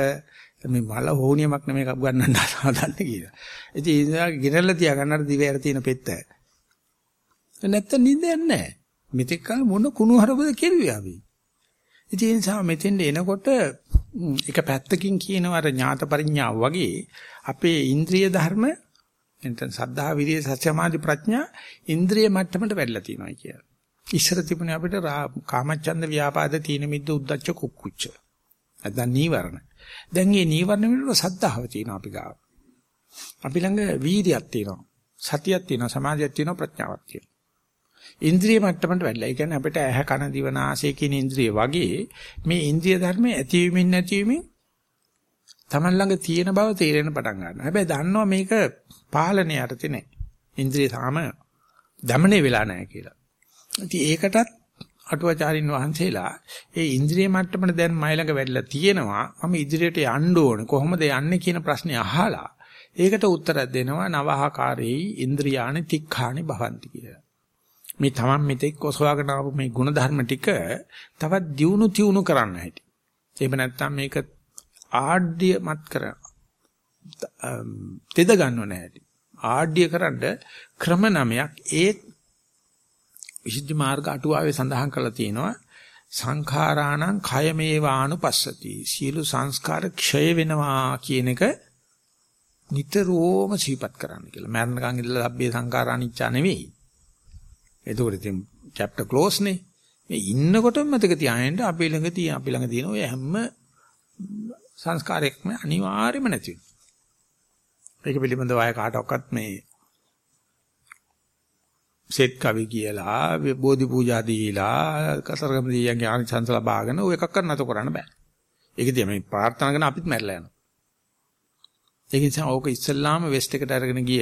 මේ මල හෝනියමක් නෙමෙයි ගන්නන්න හදන්නේ කියලා. ඉතින් ඒ නිසා ගෙනල්ලා තියාගන්න අර දිවයට තියෙන පෙත්ත. නැත්තම් නිදන්නේ නැහැ. මෙතෙක් කල මොන කුණු හරබද කෙරුවේ අපි. ඉතින් ඒ නිසා මෙතෙන්ට එනකොට එක පැත්තකින් කියනවා අර ඥාත පරිඥාව වගේ අපේ ඉන්ද්‍රිය ධර්ම එතන සද්ධා විරිය සත්‍යමාදි ප්‍රඥා ඉන්ද්‍රිය මට්ටමට වැඩිලා තියෙනවා කියලා. ඉස්සර තිබුණේ අපිට කාමච්ඡන්ද ව්‍යාපාද තීන මිද්ද උද්දච්ච කුක්කුච්ච. නැත්නම් නීවරණ. දැන් මේ නීවරණ වල සද්ධාව තියෙනවා අපි ගාව. අපි ළඟ වීර්යයක් තියෙනවා. සතියක් තියෙනවා, සමාධියක් තියෙනවා, ප්‍රඥාවක් තියෙනවා. ඉන්ද්‍රිය මට්ටමට වැඩිලා. ඒ කියන්නේ අපිට ඇහ කන දිව නාසය කියන ඉන්ද්‍රිය වගේ මේ ඉන්ද්‍රිය ධර්ම ඇතිවීමෙන් නැතිවීමෙන් Taman ළඟ තියෙන බව තේරෙන්න පටන් ගන්නවා. හැබැයි දන්නවා මේක පාලනය යටතේ නැහැ. ඉන්ද්‍රිය සාම දමණය වෙලා නැහැ කියලා. ඉතින් ඒකටත් අටුවාචාරින් වහන්සේලා ඒ ඉන්ද්‍රිය මට්ටමට දැන් මයි ළඟ වැඩිලා තියෙනවා මම ඉදිරියට යන්න ඕනේ කොහොමද යන්නේ කියන ප්‍රශ්නේ අහලා ඒකට උත්තරයක් දෙනවා නවහකාරයේ ඉන්ද්‍රියානි තික්ඛානි භවಂತಿ කියලා. මේ තමන් මෙතෙක් ඔසවාගෙන ආපු මේ ಗುಣධර්ම ටික තවත් දියුණු තියුණු කරන්න හැටි. එහෙම නැත්නම් මේක ආඩ්‍යමත් කර තෙද ගන්නව නැහැටි. ආඩ්‍ය කරන්න ක්‍රම නමයක් ඒත් විසුද්ධි මාර්ග අටුවාවේ සඳහන් කරලා තියෙනවා සංඛාරාණං khයමේවානුපස්සති සියලු සංස්කාර ක්ෂය වෙනවා කියන එක නිතරම සිහිපත් කරන්න කියලා. මරණකම් ඉඳලා ලබ්බේ සංඛාර අනිච්චා නෙවෙයි. එතකොට ඉතින් chapter close නේ. මේ ඉන්නකොටම මතක තියාගන්න අපි ළඟ තියෙන අපි ළඟ තියෙන ඔය හැම සංස්කාරයක්ම අනිවාර්යයෙන්ම නැති වෙනවා. ඒක පිළිබඳව ආය කාටවත් මේ සෙත් කවි කියලා බෝධි පූජා දීලා කතරගම දීයන්ගේ ආනිසංස ලබාගෙන ඔය එකක් කරන්නත කරන්න බෑ. ඒක දිහා මේ ප්‍රාර්ථනා කරන අපිත් මැරලා යනවා. ඒක නිසා ඕක ඉස්සල්ලාම වෙස්ට් එකට අරගෙන ගිය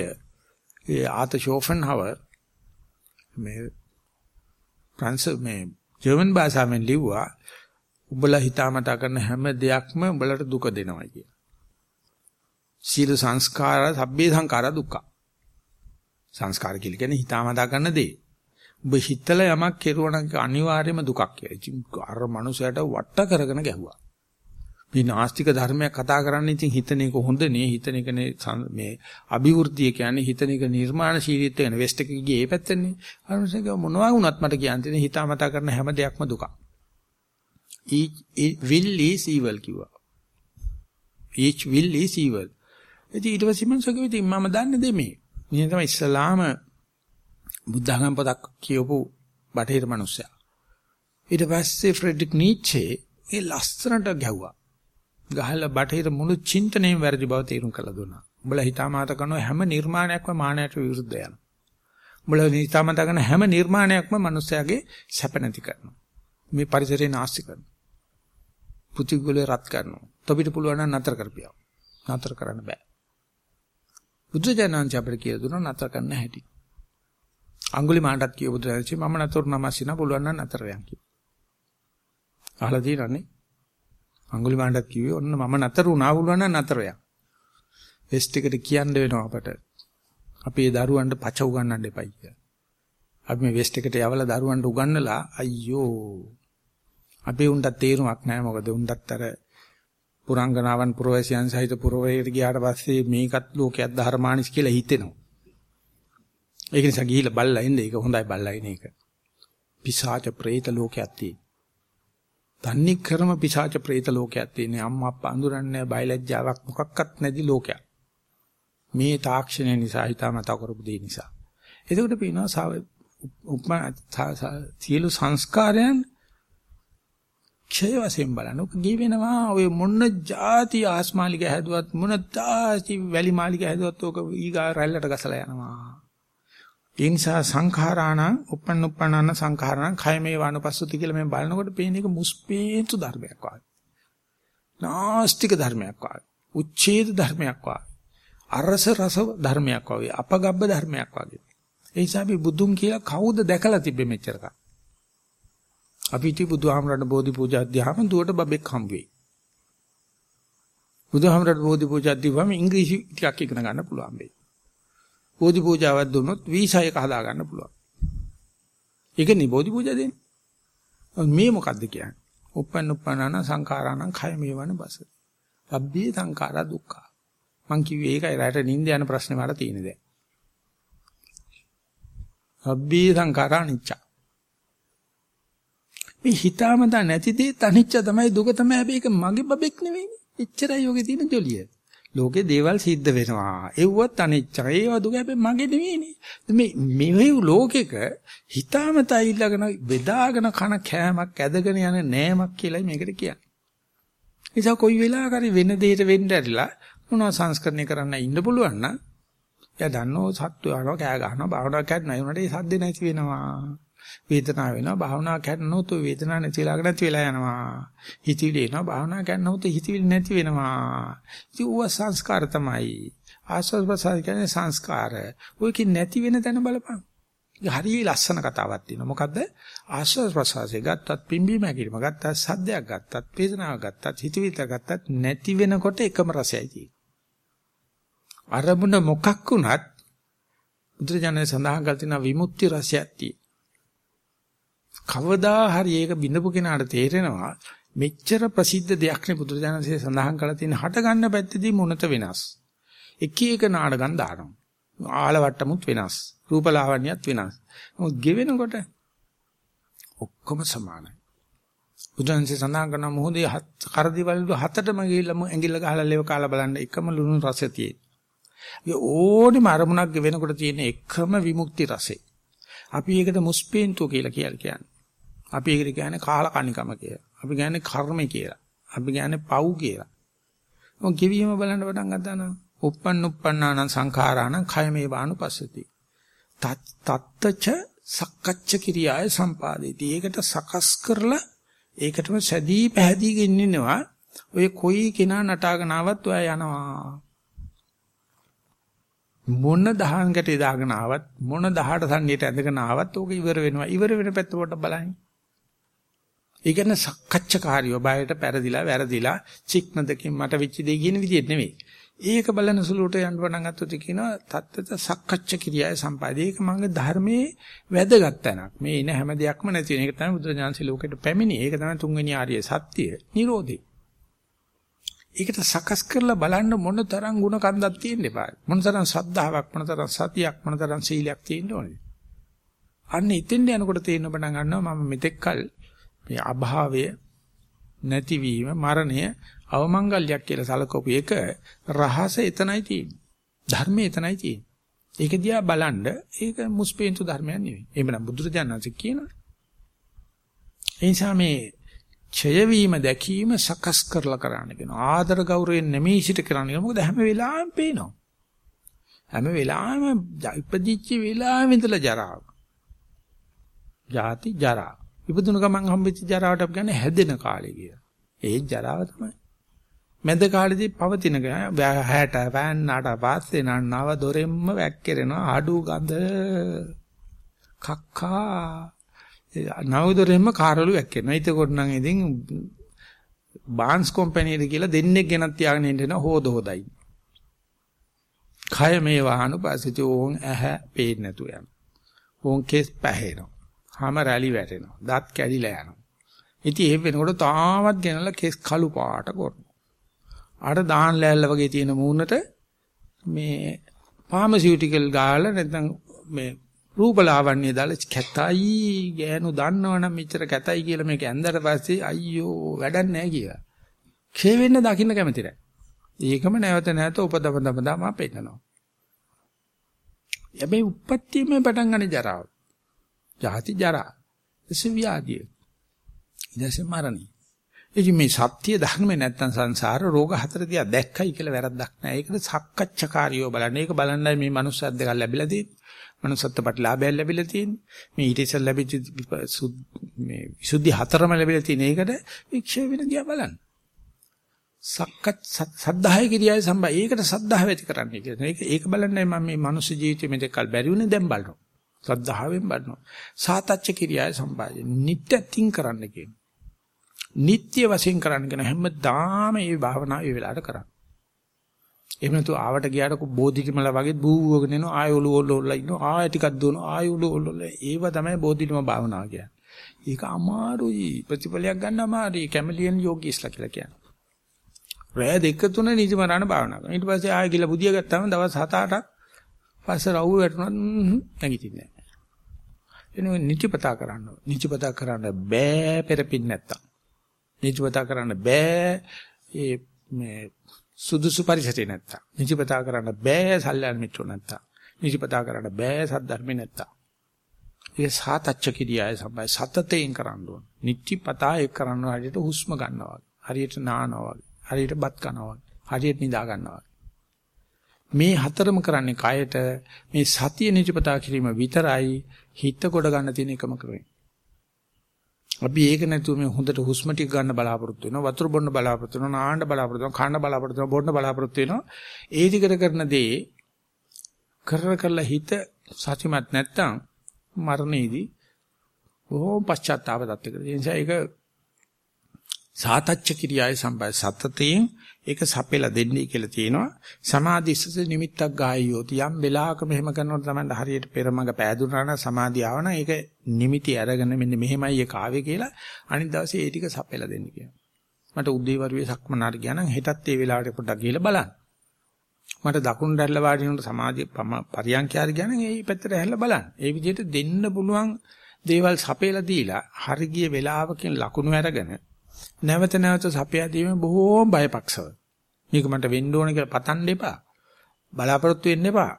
ඒ ආත ෂෝෆන්හවර් මේ ප්‍රංශ මේ ජර්මන් භාෂාවෙන් ලිව්වා උඹලා හිතාමතා කරන හැම දෙයක්ම උඹලට දුක දෙනවා කියලා. සීල සංස්කාර සබ්බේ සංකාර දුක්ඛ. සංස්කාර කියලා කියන්නේ හිතාමතා කරන දේ. ඔබ හිතලා යමක් කෙරුවා නම් අනිවාර්යයෙන්ම දුකක් කියලා. ඉතින් අර මනුස්සයාට වට කරගෙන ගැහුවා. මේ නාස්තික ධර්මයක් කතා කරන්න ඉතින් හිතන එක හොඳ නේ. හිතන එකනේ මේ අභිවෘද්ධිය කියන්නේ හිතන එක නිර්මාණශීලීත්වය කියන වෙස්ට් එකේ ගියේ ඒ පැත්තනේ අනුසක මොනවා වුණත් මට කියන්න තියෙන හිතාමතා කරන හැම දෙයක්ම දුකක්. Each will is evil කිව්වා. Each will is evil. ඉතින් ඊට පස්සේ මම සකෙ ඉතින් මම දන්නේ දෙමේ මේ තමයි ඉස්ලාම බුද්ධඝම පොතක් කියවපු බටහිර මිනිස්සයා ඊට පස්සේ ෆ්‍රෙඩරික් නීච්චේ ඒ ලස්සනට ගැහුවා ගහලා බටහිර මුළු චින්තනයම වැරදි බව තේරුම් කළ දුන්නා. උඹලා හිතාමත කරන හැම නිර්මාණයක්ම මානයට විරුද්ධ යනවා. උඹලා හිතාමත කරන හැම නිර්මාණයක්ම මිනිස්යාගේ සැප නැති කරනවා. මේ පරිසරේ නාස්ති කරනවා. පුතිගුලේ රත් කරනවා. තොපිට පුළුවන් නම් නතර කරපියව. නතර කරන්න බෑ. බුදු දනන්ච අපිට කියලා දුන්නා නතර කරන්න හැටි. අඟුලි මාණ්ඩත් කියපු බුදු දනන්ච මම නතර නමස්සිනා පුළුවන් නම් නතර වෙයන් කිව්වා. අහලා තියෙනනේ අඟුලිමාණ්ඩත් කිව්වේ ඔන්න මම නතර වුණා වුණා නම් නතර යක්. වෙස්ට් එකට කියන්න වෙනවා අපට. අපේ දරුවන්ට පච උගන්නන්න එපයි කියලා. අපි මේ වෙස්ට් එකට යවලා දරුවන්ට උගන්නලා අයියෝ අපේ උන්ට තේරුමක් නැහැ මොකද උන්ටත් අර පුරංගනාවන් පුරවැසියන් සහිත පුරවැයට ගියාට පස්සේ මේකත් ලෝකයක් ධර්මානිස් කියලා හිතෙනවා. ඒක නිසා ගිහිල්ලා බල්ලා ඉන්න ඒක හොඳයි බල්ලා ඉන්න එක. පිසාච പ്രേත ලෝකයක් තියෙන. තන්නේ කරම පිසාච പ്രേත ලෝකයක් තියෙන. අම්මා අප්පා අඳුරන්නේ බයලජ්ජාවක් මොකක්වත් නැති ලෝකයක්. මේ තාක්ෂණය නිසා හිතාමතා කරපු දේ නිසා. එතකොට පේනවා උපමා සියලු සංස්කාරයන් ක්ෂය වශයෙන් බලන ඔක ගේ වෙනවා ඔය මොන જાති ආස්මාලික හැදුවත් මොන જાති වැලි මාලික හැදුවත් ඔක ඊගා රැල්ලට ගසලා යනවා ඒ නිසා සංඛාරාණ උපන්න උපන්නන සංඛාරණ khයමේ වනුපස්සති කියලා මේ බලනකොට පේන එක මුස්පේන්තු ධර්මයක් වගේ. නාස්තික ධර්මයක් වගේ. උච්ඡේද ධර්මයක් වගේ. අරස රස ධර්මයක් වගේ. අපගබ්බ ධර්මයක් වගේ. ඒ නිසා අපි බුදුන් කියලා කවුද දැකලා තිබෙ මෙච්චරක. අපි ඉති බුදුහාමරණ බෝධි පූජා අධ්‍යාපන දුවට බබෙක් හම් වෙයි. බුදුහාමරණ බෝධි පූජා අධ්‍යාපන ඉංග්‍රීසි ටිකක් ඉගෙන ගන්න පුළුවන් වෙයි. බෝධි පූජාවක් දුන්නොත් වීසා එක හදා ගන්න පුළුවන්. ඒක නේ බෝධි පූජා දෙන්නේ. මේ මොකද්ද කියන්නේ? උප්පන්න උප්පන්නන සංඛාරාණං khය මේවන බස. සබ්බේ සංඛාරා දුක්ඛ. මං කිව්වේ ඒකයි රැට නිින්ද යන ප්‍රශ්නේ මට තියෙන දැන්. සබ්බේ සංඛාරා අනිච්ච. මේ හිතාමතා නැති දේ අනිච්ච තමයි දුක තමයි හැබැයි ඒක මගේ බබෙක් නෙවෙයි. එච්චරයි යෝගේ තියෙන ජොලිය. ලෝකේ දේවල් සිද්ධ වෙනවා. ඒවත් අනිච්චයි. ඒව දුක හැබැයි මගේ නෙවෙයිනේ. මේ මේ ලෝකෙක හිතාමතා ඊළඟන බෙදාගෙන කන කෑමක් ඇදගෙන යන නෑමක් කියලා මේකට කියන්නේ. නිසා කොයි වෙලාවකරි වෙන දෙයකට වෙන්න ඇරිලා මොනවා සංස්කරණය කරන්න ඉන්න පුළුවන් නම් එයා දන්නෝ සත්තු යනවා කෑ ගහනවා භාවනා කරනවා ඒ උනට ඒ සද්ද නැති වෙනවා. වේදනාව වෙනවා. භාවනා කරනොත් වේදනාව නැතිලාගෙන නැති වෙලා යනවා. හිතවිලි එනවා. භාවනා කරනොත් හිතවිලි නැති වෙනවා. ඉතින් ඌව සංස්කාර තමයි. ආස්වාද ප්‍රසාර කියන්නේ සංස්කාර. ඔයකින් නැති වෙන තැන බලපන්. හරිය ලස්සන කතාවක් තියෙනවා. මොකද්ද? ආස්වාද ප්‍රසාරය ගත්තත් පිම්බීම හැකිලිම ගත්තත් සද්දයක් ගත්තත් වේදනාවක් ගත්තත් හිතවිලි ගත්තත් නැති වෙනකොට එකම රසයයි තියෙන්නේ. අරමුණ මොකක් වුණත් බුදුරජාණන් සඳහන් කළ තියෙන විමුක්ති රසයක් තියෙනවා. කවදා හරි ඒක බිඳපු කෙනාට තේරෙනවා මෙච්චර ප්‍රසිද්ධ දෙයක් නේ බුදුරජාණන්සේ සඳහන් කරලා තියෙන හට ගන්න පැත්තේදී මොනත වෙනස්. එක එක නාඩගම් දානවා. ආලවට්ටමුත් වෙනස්. රූපලාවන්‍යත් වෙනස්. මොකද ගෙවෙනකොට ඔක්කොම සමානයි. බුදුන්සේ සඳහන් කරන මොහොතේ කරදිවල හතටම ගිහිල්ලා ඇඟිල්ල ගහලා ලෙව කාලා බලන්න එකම ලුණු රසය තියෙන. ඒ ඕනෙම අරමුණක් වෙනකොට තියෙන එකම විමුක්ති රසය. අපි ඒකට මුස්පේන්තුව කියලා කියලා කියන්නේ. අපි ඒකට කියන්නේ කාල කණිකම කියලා. අපි කියන්නේ කර්ම කියලා. අපි කියන්නේ පව් කියලා. මොන් කිවියම බලන්න පටන් ගත්තා නම් uppන් uppන්නාන සංඛාරාණ khය මේ වානුපස්සති. තත්තච සක්කච්ඡ කිරියාය සම්පාදේති. ඒකට සකස් කරලා ඒකටම සැදී පැහැදීගෙන ඉන්නවා. ඔය කොයි කෙනා නටාගෙන ආවත් ඔයා යනවා. මොන දහං ගැටේ දාගෙන ආවත් මොන 18 සම්නියට ඇඳගෙන ආවත් ඕක ඉවර වෙනවා. ඉවර වෙන පැත්ත පොඩ්ඩක් බලන්න. ඒ කියන්නේ සක්කච්ඡකාරියෝ බයට පෙරදිලා වැරදිලා චික්නදකින් මට වෙච්ච දෙය කියන විදිහට නෙවෙයි. ඒක බලන සුළුට යන්න පටන් ගත්තොත් කියනවා තත්තත සක්කච්ඡ කිරියාය සම්පාදේ. ඒක මගේ ධර්මයේ වැදගත් තැනක්. මේ ඉන හැම දෙයක්ම නැති වෙන එක තමයි බුදුරජාන්සේ ලෝකෙට පැමිණි. ඒක තමයි තුන්වෙනි ආර්ය සත්‍ය. නිරෝධේ. ඒකට සකස් කරලා බලන්න මොන තරම් ಗುಣ කන්දක් තියෙන්න එපා. මොන තරම් ශ්‍රද්ධාවක්, මොන තරම් සතියක්, මොන තරම් සීලයක් තියෙන්න ඕනේ. අන්න ඉතින් යනකොට තේරෙන පටන් ගන්නවා මම මෙතෙක්කල් මේ අභාවය නැතිවීම මරණය අවමංගල්‍යයක් කියලා සලකපු එක රහස එතනයි තියෙන්නේ. ධර්මයේ එතනයි තියෙන්නේ. ඒක දිහා බලන්න ඒක මුස්පේන්තු ධර්මයක් නෙවෙයි. එහෙමනම් බුදුරජාණන්සේ කියනවා. ඒ නිසා මේ ඡය වීම දැකීම සකස් කරලා කරන්න කියනවා. ආදර ගෞරවයෙන් නෙමෙයි සිට කරන්න කියනවා. මොකද හැම වෙලාවෙම පේනවා. හැම වෙලාවෙම ඉපදිච්ච වෙලාවෙ ඉඳලා ජරාව. ජාති ජරා. ඉපදුන ගමන් හම්බෙච්ච ජරාවට අපි කියන්නේ හැදෙන කාලේ කියලා. ඒ ජරාව තමයි. මැද කාලේදී පවතින 60 පෑන්නාට පස්සේ නන්නව දොරෙන්ම වැක්කිරෙනවා අඩු ගඳ කක්කා නවදොරෙන්ම කාර්වලු වැක්කෙනවා. ඒකකොට නම් ඉතින් බාන්ස් කම්පැනිද කියලා දෙන්නෙක් ගෙනත් තියාගෙන ඉන්න හොද හොදයි. කය මේ වාහනුපසිත ඕන් ඇහැ පේන්නේ නැතු යන. ඕන් කෙස් පැහැෙනවා. හැම රැලි වැටෙනවා. දත් කැඩිලා යනවා. ඉතින් ඒ වෙනකොට තාමත් ගෙනලා කෙස් කළු පාට කරනවා. අර දාන් ලෑල්ල වගේ තියෙන මූණට මේ ෆාමසිටිකල් ගාලා නැත්නම් මේ රූපලාවන්‍ය දාලා කැතයි ගෑනු දන්නවනම් මෙච්චර කැතයි කියලා මේක ඇඳලා පස්සේ අයියෝ වැඩක් නැහැ කියලා. ඛේ වෙන්න දකින්න කැමති නැහැ. ඒකම නැවත නැවත උපදම දම දම පෙන්නනවා. හැබැයි උපත්තියම පටන් ගන්න ජරාව. ජාති ජරා. එසේ ව්‍යාධිය. ඊදසේ මරණි. එදි මේ සත්‍ය ධර්මේ නැත්තම් සංසාර රෝග හතර දිහා දැක්කයි කියලා වැරද්දක් නැහැ. ඒකද සක්කච්ඡකාරියෝ බලන්නේ. ඒක බලන්නයි මේ මනුස්සයත් දෙකක් ලැබිලා තියෙන්නේ. manussත්ත්ව ප්‍රතිලාභයක් ලැබිලා තියෙන්නේ. මේ ඊට ඉස්සෙල් ලැබිච්ච මේ විසුද්ධි හතරම ලැබිලා තියෙන එකට වික්ෂේප වෙන දිහා බලන්න. සක්කත් සද්ධාය කිරියයි සම්බයි. ඒකට සද්ධාව ඇති කරන්නේ කියලා. ඒක ඒක බලන්නයි මම මේ මනුස්ස ජීවිතේ මෙතෙක්කල් බැරි වුණේ දැන් බලනවා. සද්ධාවෙන් බලනවා. සාතච්ච කිරියයි සම්බයි. නිත්‍යත්ින් කරන්න කියන. නිත්‍ය වශයෙන් කරන්න කියන හැමදාම මේ භාවනාව ඒ වෙලාවට කරන්න. එහෙම නැතු ආවට ගියාට බෝධිලිමල වගේ බූවගෙන එනවා ආය ඔලු ඔල්ල ඔල්ල ඉන්නවා ආය ටිකක් දුවනවා ආය ඔලු ඔල්ල ඔල්ල ඒව තමයි බෝධිලිම භාවනාව කියන්නේ. ඒක අමාරුයි ප්‍රතිඵලයක් ගන්න අමාරුයි කැමලියන් යෝගීස්ලා කියලා කියනවා. රෑ දෙක තුන නිදිමරන භාවනා කරනවා. ඊට පස්සේ ආයෙ ගිහලා බුදිය ගත්තාම දවස් 7-8ක් පස්සේ රවුව වැටුණා නැගිටින්නේ නැහැ. එනවා නිතිපතා කරන්න. නිතිපතා කරන්න බෑ පෙරපින් නැත්තම්. නිතිපතා කරන්න බෑ ඒ මේ සුදුසු පරිසරේ නැත්තම්. නිතිපතා කරන්න බෑ සල්යන් මිත්‍ර නැත්තම්. නිතිපතා කරන්න බෑ සද්ධර්ම නැත්තම්. ඒ සාතච්ච කිරියාය සම්බයි සතතයෙන් කරන්න ඕන. නිතිපතා ඒක කරන්න හරියට හුස්ම ගන්නවා. හරියට නානවා. හරියට බත් කනවා. හරියට නිදා ගන්නවා. මේ හතරම කරන්නේ කයට මේ සතිය නිතිපතා කිරීම විතරයි හිත කොට ගන්න තියෙන එකම ක්‍රමය. අපි ඒක නැතුව මේ හොඳට හුස්ම ටික ගන්න බලාපොරොත්තු වෙනවා වතුර බොන්න බලාපොරොත්තු වෙනවා නාන්න බලාපොරොත්තු වෙනවා කන්න බලාපොරොත්තු වෙනවා බොන්න බලාපොරොත්තු වෙනවා ඒ ටිකට කරන දේ කර කරලා හිත සතිමත් නැත්තම් මරණයේදී බොහොම පශ්චාත්තාප තත්ත්වයකට ඒ නිසා ඒක සාතච්ච කිරියාය සම්බය සතතයෙන් ඒක සපෙලා දෙන්නේ කියලා තියෙනවා. සමාධිස්සස නිමිත්තක් ගායියෝති යම් වෙලාවක මෙහෙම කරනකොට තමයි හරියට පෙරමග පෑදුනා නම් සමාධිය ආවනම් ඒක නිමිති අරගෙන මෙන්න මෙහෙමයි ඒක ආවේ කියලා අනිත් දවසේ ඒ ටික සපෙලා දෙන්න කියනවා මට උදේ වරුවේ සක්මනාට ගියා නම් හෙටත් ඒ වෙලාවට පොඩ්ඩක් ගිහලා බලන්න. මට දකුණු දැල්ල වාඩිනුට සමාධිය පරියන්ඛයාර ගියා නම් ඒ පැත්තට හැල්ලා බලන්න. ඒ විදිහට දෙන්න පුළුවන් දේවල් සපෙලා දීලා හරි ගිය වෙලාවකින් ලකුණු අරගෙන නැවත නැවත සපයා දීම බොහෝම බයපක්ෂව. මේක මට වෙන්න ඕන කියලා පතන්න එපා. බලාපොරොත්තු වෙන්න එපා.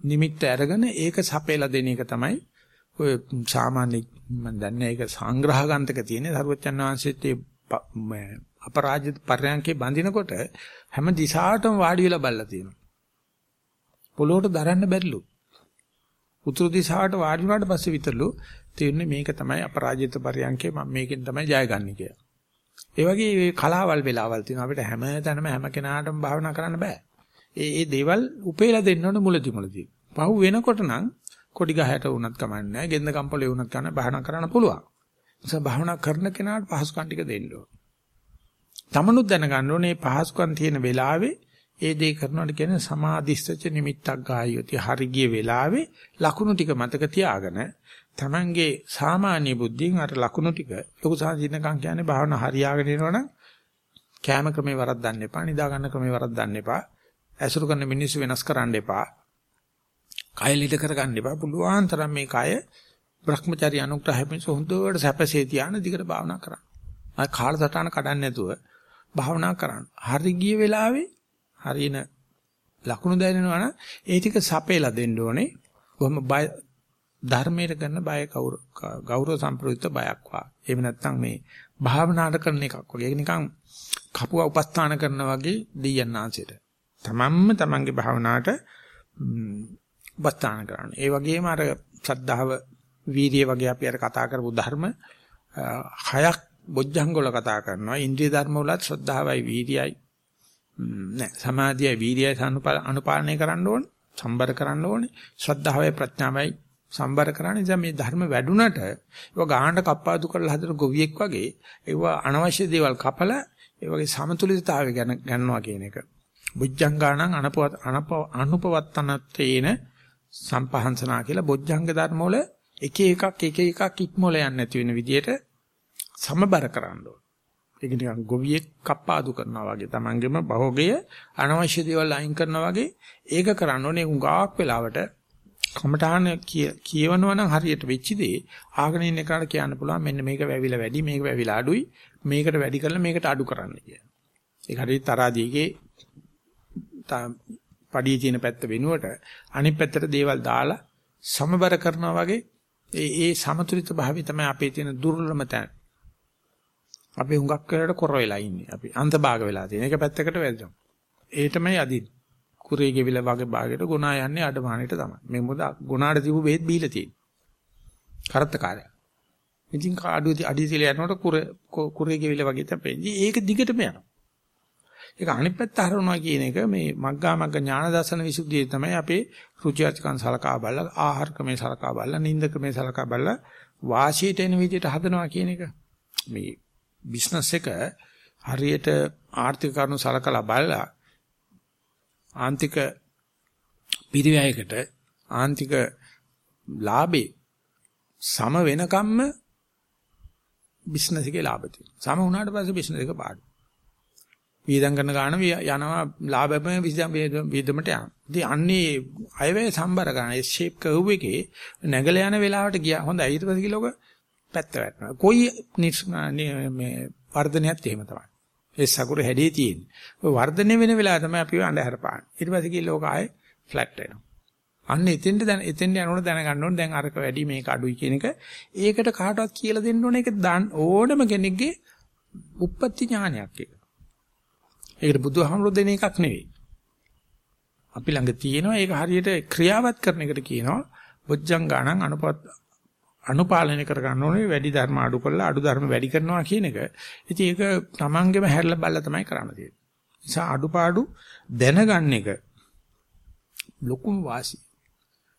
නිමිත්ත අරගෙන ඒක සපේලා දෙන එක තමයි ඔය සාමාන්‍ය මම දන්නේ ඒක සංග්‍රහ ගන්තක තියෙන සරුවචන් වහන්සේත් ඒ අපරාජිත පර්යංකේ බඳිනකොට හැම දිශාටම වාඩි වෙලා බල්ලා තියෙනවා. පොළොවට දරන්න බැරිලු. උතුරු දිශාවට වාඩි වුණාට පස්සේ විතරලු තේරෙන්නේ මේක තමයි අපරාජිත පර්යංකේ මම මේකෙන් තමයි ජයගන්නේ කියලා. ඒ වගේ මේ කලාවල් වෙලාවල් තියෙනවා අපිට හැම තැනම හැම කෙනාටම භාවනා කරන්න බෑ. ඒ ඒ දේවල් උපේලා දෙන්න ඕන මුලදි මුලදි. පහු වෙනකොට නම් කොඩි ගහයට වුණත් කමන්නේ නැහැ. ගෙන්ද කම්පලේ වුණත් ගන්න භාවනා කරන්න පුළුවන්. නිසා භාවනා කරන කෙනාට පහසුකම් ටික දෙන්න ඕන. තමනුත් දැනගන්න ඕනේ මේ පහසුකම් තියෙන වෙලාවේ ඒ දේ කරනවට කියන්නේ සමාධිස්සච නිමිත්තක් ගායොති හරිය වෙලාවේ ලකුණු ටික මතක තියාගෙන Tamange සාමාන්‍ය බුද්ධියෙන් අර ලකුණු ටික ලොකු සාධිනකම් කියන්නේ භාවනා හරියාගෙන යනවනම් කැම ක්‍රමේ වරද්දන්න එපා නිදා ගන්න ක්‍රමේ වරද්දන්න එපා ඇසුරු කරන මිනිස්සු වෙනස් කරන්න එපා කය ලිද කරගන්න එපා පුළුවන් තරම් මේ කය Brahmacharya අනුග්‍රහයෙන් හොඳට සැපසේ තියාන දිගට භාවනා කරන්න. ආ කාලසටහන කඩන්න නැතුව භාවනා කරන්න. හරි ගිය වෙලාවේ හරින ලකුණු දැනෙනවා නම් ඒ ටික සපේලා දෙන්න ඕනේ. කොහොම ධර්මයට කරන බය ගෞරව සම්ප්‍රයුක්ත බයක් වා. එහෙම නැත්නම් මේ භාවනාට කරන එකක් වගේ. ඒක නිකන් කපුව උපස්ථාන කරනා වගේ දෙයයන් ආංශයට. තමන්ම තමන්ගේ භාවනාවට උපස්ථාන කරන්න. ඒ වගේම අර ශ්‍රද්ධාව, වීරිය වගේ අපි අර කතා කරපු ධර්ම හයක් බොජ්ජංග වල කතා කරනවා. ඉන්ද්‍රිය ධර්ම වලත් ශ්‍රද්ධාවයි, වීරියයි නෑ සමාධියයි, වීරියයි අනුපාලනය කරන්න ඕනේ. සම්බර කරන්න ඕනේ. ශ්‍රද්ධාවයි, ප්‍රඥාවයි සම්බර කරන්නේ දැන් මේ ධර්ම වැඩුණට ඒව ගාහන්න කප්පාදු කරලා හදන ගොවියෙක් වගේ ඒව අනවශ්‍ය දේවල් කපලා ඒ වගේ සමතුලිතතාවය ගැන ගන්නවා කියන එක. බුද්ධංගාණං අනපවත් අනුපවත්තනත්තේන සම්පහන්සනා කියලා බොජ්ජංග ධර්ම වල එක එකක් එක එකක් ඉක්මොල යන්නේ නැති වෙන විදියට සමබර කරන්න ඕන. ඒක නිකන් ගොවියෙක් කප්පාදු කරනවා වගේ තමන්ගේම භෝගය අනවශ්‍ය දේවල් අයින් කරනවා වගේ ඒක කරන්න ඕනේ උඟාක් වෙලාවට කමඨාන කියවනවා නම් හරියට වෙච්ච දේ ආගෙන ඉන්න එකට කියන්න පුළුවන් මෙන්න මේක වැවිලා වැඩි මේක වැවිලා අඩුයි මේකට වැඩි කරලා මේකට අඩු කරන්න කියලා. ඒක හරියට තරාදීගේ පඩියේ තියෙන පැත්ත වෙනුවට අනිත් පැත්තට දේවල් දාලා සමබර කරනවා වගේ ඒ ඒ සමතුලිත භාවය තමයි අපේ තියෙන දුර්ලභම තැන. අපි හුඟක් කරලා කොර වෙලා ඉන්නේ. අපි අන්තභාග වෙලා තියෙන. එක පැත්තකට වැදෙනවා. ඒ තමයි අදින්නේ. කුරේ ගෙවිල වගේ භාගයට ගුණා යන්නේ අඩමාණයට තමයි. මේ මොකද ගුණාට තිබු බෙහෙත් බීලා තියෙන්නේ. කරත්තකාරය. ඉතින් කාඩු අඩිය තියලා යනකොට කුර කුරේ ගෙවිල වගේ තමයි. ඒක දිගටම යනවා. ඒක අනිත් පැත්ත හරවනවා කියන එක මේ මග්ගා මග්ග ඥාන දර්ශන විසුද්ධිය තමයි අපේ රුචිඅචකන් සලකා බලලා ආහාර ක්‍රමේ සලකා බලලා නිින්ද ක්‍රමේ සලකා බලලා වාසියට එන විදිහට හදනවා කියන එක. මේ බිස්නස් එක හරියට ආර්ථික කරුණු සලකලා බලලා ආන්තික පිරිවැයකට ආන්තික ලාභේ සම වෙනකම්ම බිස්නස් එකේ ලාභ තියෙනවා. සම වුණාට පස්සේ බිස්නස් එක පාඩු. වීදම් කරන ගාන යනවා ලාභයෙන් වීදමට යනවා. ඉතින් අන්නේ අයවැය සම්බර ගන්න ඒ ෂේප් කර්ව් එකේ නැගල යන වෙලාවට ගියා. හොඳයි ඊට පස්සේ කිලෝක පැත්ත වැටෙනවා. කොයි මේ වර්ධනයත් එහෙම තමයි. ඒ සකුරු හැඩේ තියෙන්නේ. ඔය වර්ධනය වෙන වෙලාව තමයි අපි අඳුර පාන්නේ. ඊට පස්සේ කිලෝක ආයේ ෆ්ලැට් වෙනවා. අන්න එතෙන්ට දැන එතෙන්ට යනකොට දැනගන්න ඕනේ දැන් අරක වැඩි මේක අඩුයි කියන එක. ඒකට කාටවත් කියලා දෙන්න ඕනේ ඒක ඕනම කෙනෙක්ගේ උප්පත්ති ඥානයක් ඒක. ඒකට බුදුහාමුදුරු දෙන එකක් නෙවෙයි. අපි ළඟ තියෙනවා ඒක හරියට ක්‍රියාවත් කරන එකට කියනවා බොජ්ජංගාණං අනුපත් අනුපාලනය කර ගන්න ඕනේ වැඩි ධර්ම අඩු කරලා අඩු ධර්ම වැඩි කරනවා කියන එක. ඉතින් ඒක තමන්ගෙම හැරලා බලලා තමයි කරන්න තියෙන්නේ. නිසා අඩුපාඩු දැනගන්න එක ලොකුම වාසිය.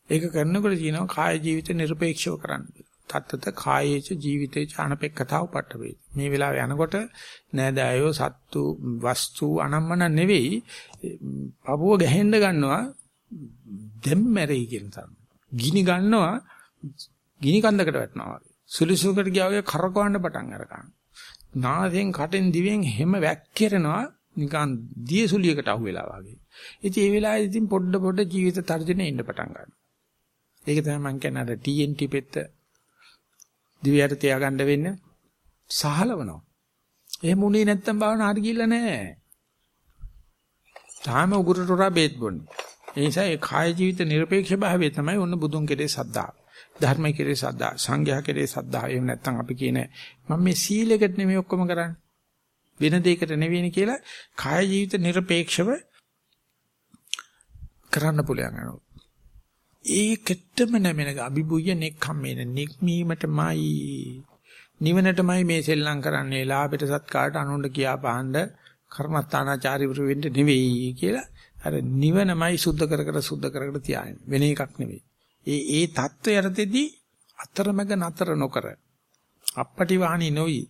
ඒක කරනකොට කියනවා කාය ජීවිත নিরপেক্ষව කරන්න. තත්තත කායේච ජීවිතේ ඡානපෙක්කතාව පට වේ. මේ වෙලාවේ යනකොට නෑදෑයෝ සත්තු වස්තු අනම්මන නෙවෙයි පපුව ගැහෙන්න ගන්නවා දෙම්මැරෙයි කියන තරම. ගිනි ගන්නවා ගිනි කන්දකට වැටෙනවා වගේ. සුලිසුකට ගියා වගේ කරකවන්න පටන් අරගන්නවා. නාසයෙන් කටෙන් දිවෙන් හැම වැක්කිරෙනවා නිකන් දියසුලියකට අහු වෙලා වගේ. ඉතින් මේ වෙලාවේ ඉතින් පොඩ පොඩ ජීවිත තර්ජනේ ඉන්න පටන් ගන්නවා. ඒක තමයි මම කියන්නේ අර TNT පෙත්ත දිවයට තියාගන්න වෙන්නේ සහලවනවා. එහෙම උනේ නැත්තම් භාවනා හරි ගිල්ල නැහැ. තාම උගුරට උරා බේත් බොන්නේ. ඒ නිසා ඒ කාය ජීවිත নিরপেক্ষ භාවය තමයි ඔන්න බුදුන් කෙරේ සද්දා. ධර්මයේ කෙරේ සද්දා සංඝයා කෙරේ සද්දා එහෙම නැත්නම් අපි කියන මම මේ සීලෙකට නෙමෙයි ඔක්කොම කරන්නේ. වෙන දෙයකට නෙවෙයිනේ කියලා කාය ජීවිත নিরপেক্ষව කරන්න පුළුවන් අනෝ ඒකෙත්තම නැමෙන අභිභුය නෙක්ඛම්මේන. නික්මීමටමයි. නිවනටමයි මේ සෙල්ලම් කරන්නේ ලාභයට සත්කාරට අනුන්ට කියා පහන්ද කර්මස්ථානාචාරිවරු වෙන්න නෙවෙයි කියලා අර නිවනමයි සුද්ධ කර කර සුද්ධ කර කර තියාගෙන. වෙන එකක් නෙවෙයි. ඒ ඒ தত্ত্বයටදී අතරමැග නතර නොකර අපපටි වාහනේ නොයි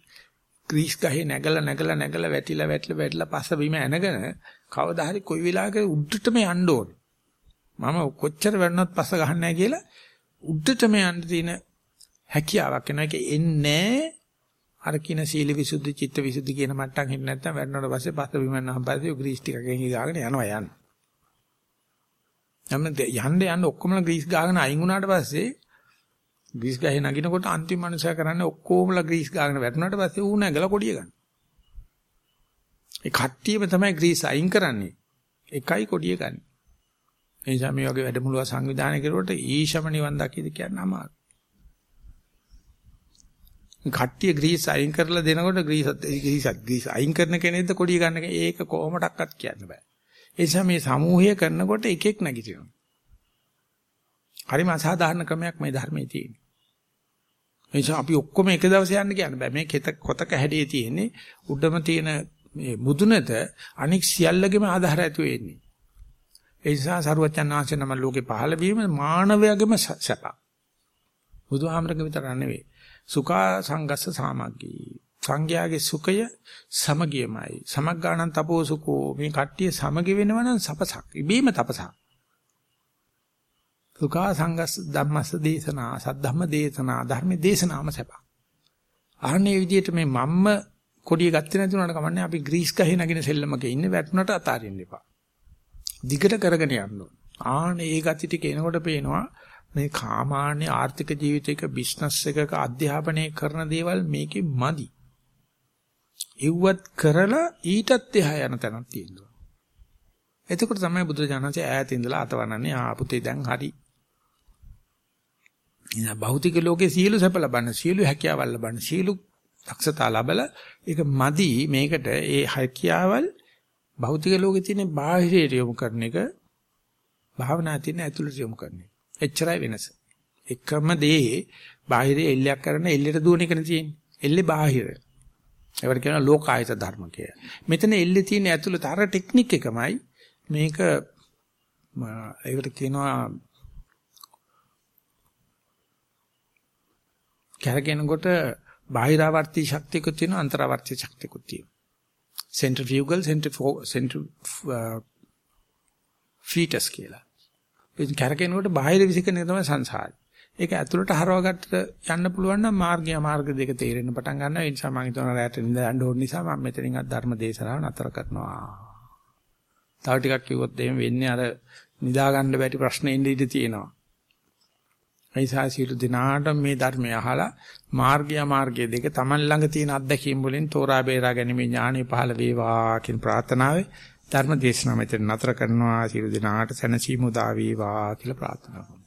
ග්‍රීස් ගහේ නැගලා නැගලා නැගලා වැටිලා වැටිලා වැටිලා පස්ස බිම ඇනගෙන කවදා හරි කොයි වෙලාවක උඩටම යන්න ඕනේ. මම කොච්චර වැන්නත් පස්ස ගහන්නේ කියලා උඩටම යන්න තියෙන හැකියාවක් වෙන එක එන්නේ අර කින සීල විසුද්ධි චිත්ත විසුද්ධි කියන මට්ටම් හිට නැත්නම් වැන්නට පස්සේ පස්ස බිම යනවා පස්සේ ග්‍රීස් ටිකකින් හිතාගෙන යනවා යන්නේ. යන්න යන්න යන්න ඔක්කොම ග්‍රීස් ගාගෙන අයින් වුණාට පස්සේ ග්‍රීස් ගහේ නගිනකොට අන්තිම මනුස්සයා කරන්නේ ඔක්කොමලා ග්‍රීස් ගාගෙන වැටුණාට පස්සේ ඌ නැගලා කොඩිය ගන්න. ඒ කට්ටියම තමයි ග්‍රීස් අයින් කරන්නේ. එකයි කොඩිය ගන්න. ඒ නිසා මේ වගේ වැඩමුළුව සංවිධානය කරුවට ඊශම නිවන් දකිද කියන්න අමාරුයි. කට්ටිය ග්‍රීස් අයින් කරලා දෙනකොට ග්‍රීසත් ග්‍රීසත් ග්‍රීස් අයින් කරන කෙනෙක්ද කොඩිය ගන්න ඒක කොහොමඩක්වත් කියන්න බෑ. ඒ නිසා මේ සමූහය කරනකොට එකෙක් නැගිටිනවා. හරිම අසාධාරණ ක්‍රමයක් මේ ධර්මයේ තියෙන්නේ. ඒ නිසා අපි ඔක්කොම එක දවසේ යන්න කියන්න බෑ. මේ කෙත කොතක හැඩේ තියෙන්නේ උඩම තියෙන මේ මුදුනට අනික් සියල්ලගෙම ආධාර ඇතු වෙන්නේ. ඒ නිසා සරුවචන් වහන්සේ නම ලෝකේ පහළ වීම මානවයාගේම සැප. බුදුහාමරගේ විතර නෙවෙයි. සුඛා සංගස්ස සාමග්ගී. සංඝයාගේ සුඛය සමගියමයි. සමග්ගාණන් තපෝ සුඛෝ මේ කට්ටිය සමගි වෙනවනම් සපසක්. ඉබේම තපසක්. සුඛා සංගස්ස ධම්මස්ස දේශනා සද්ධම්ම දේශනා ධර්ම දේශනාම සැප. අහන්නේ විදිහට මේ මම්ම කොඩිය ගත්තේ නැති උනාට කමන්නේ අපි ග්‍රීස් ගහේ නගින සෙල්ලමක ඉන්නේ වැටුණට අතාරින්න එපා. දිගට කරගෙන යන්න ඕන. ආන ඒ gati ටික එනකොට පේනවා මේ කාමාන්‍ය ආර්ථික ජීවිතයක බිස්නස් එකක අධ්‍යාපනය කරන දේවල් මේකේ මදි. ඉව්වත් කරලා ඊටත් එහා යන තැනක් තියෙනවා. එතකොට තමයි බුදුරජාණන්සේ ඈත ඉඳලා අතවනන්නේ ආ පුතේ දැන් හරි. ඉතින් භෞතික ලෝකේ සියලු සැප ලබන්න සියලු හැකියාවල් ලබන්න සියලු දක්ෂතා ලැබලා ඒක මදි මේකට ඒ හැකියාවල් භෞතික ලෝකේ තියෙන බාහිරයට යොමු කරන එක භාවනා තියෙන ඇතුළට යොමු කරන එක. එච්චරයි වෙනස. එකම දේ බාහිරේ එල්ලයක් කරන එල්ලෙට දුවන එකනේ තියෙන්නේ. එල්ලේ බාහිර. ඒවට කියනවා ලෝකායත ධර්ම කියලා. මෙතන එල්ලේ තියෙන ඇතුළත අර ටෙක්නික් එකමයි මේක ඒකට කියනවා කැරගෙනකොට බාහිරාවර්ති ශක්තියකුත් තියෙනවා අන්තරාවර්ති ශක්තියකුත් තියෙනවා. centrifugal centri fetus කියලා. ඉතින් කැරකෙනකොට බාහිර විසිකන තමයි සංසාරය. ඒක ඇතුළට හරවගත්තට යන්න පුළුවන් නම් මාර්ගය මාර්ග දෙක තේරෙන්න පටන් ගන්නවා. ඒ නිසා මම හිතනවා රැට නිඳ යන්න ඕන නිසා මම මෙතනින් අත් ධර්ම දේශනාව නතර කරනවා. තව ටිකක් කිව්වොත් එහෙම වෙන්නේ අර නිදා ගන්න බැරි ප්‍රශ්න එන්නේ ඉඳී තියෙනවා. ඒසා සියලු දිනාට මේ ධර්මය අහලා මාර්ගය මාර්ගය දෙක Taman ළඟ තියෙන අත්දැකීම් වලින් තෝරා බේරා ගැනීම ඥානෙ පහළ වේවා කියන ප්‍රාර්ථනාවේ ධර්ම දේශනාව මෙතන නතර කරනවා සියලු දිනාට සැනසීම උදා වේවා කියලා ප්‍රාර්ථනා කරනවා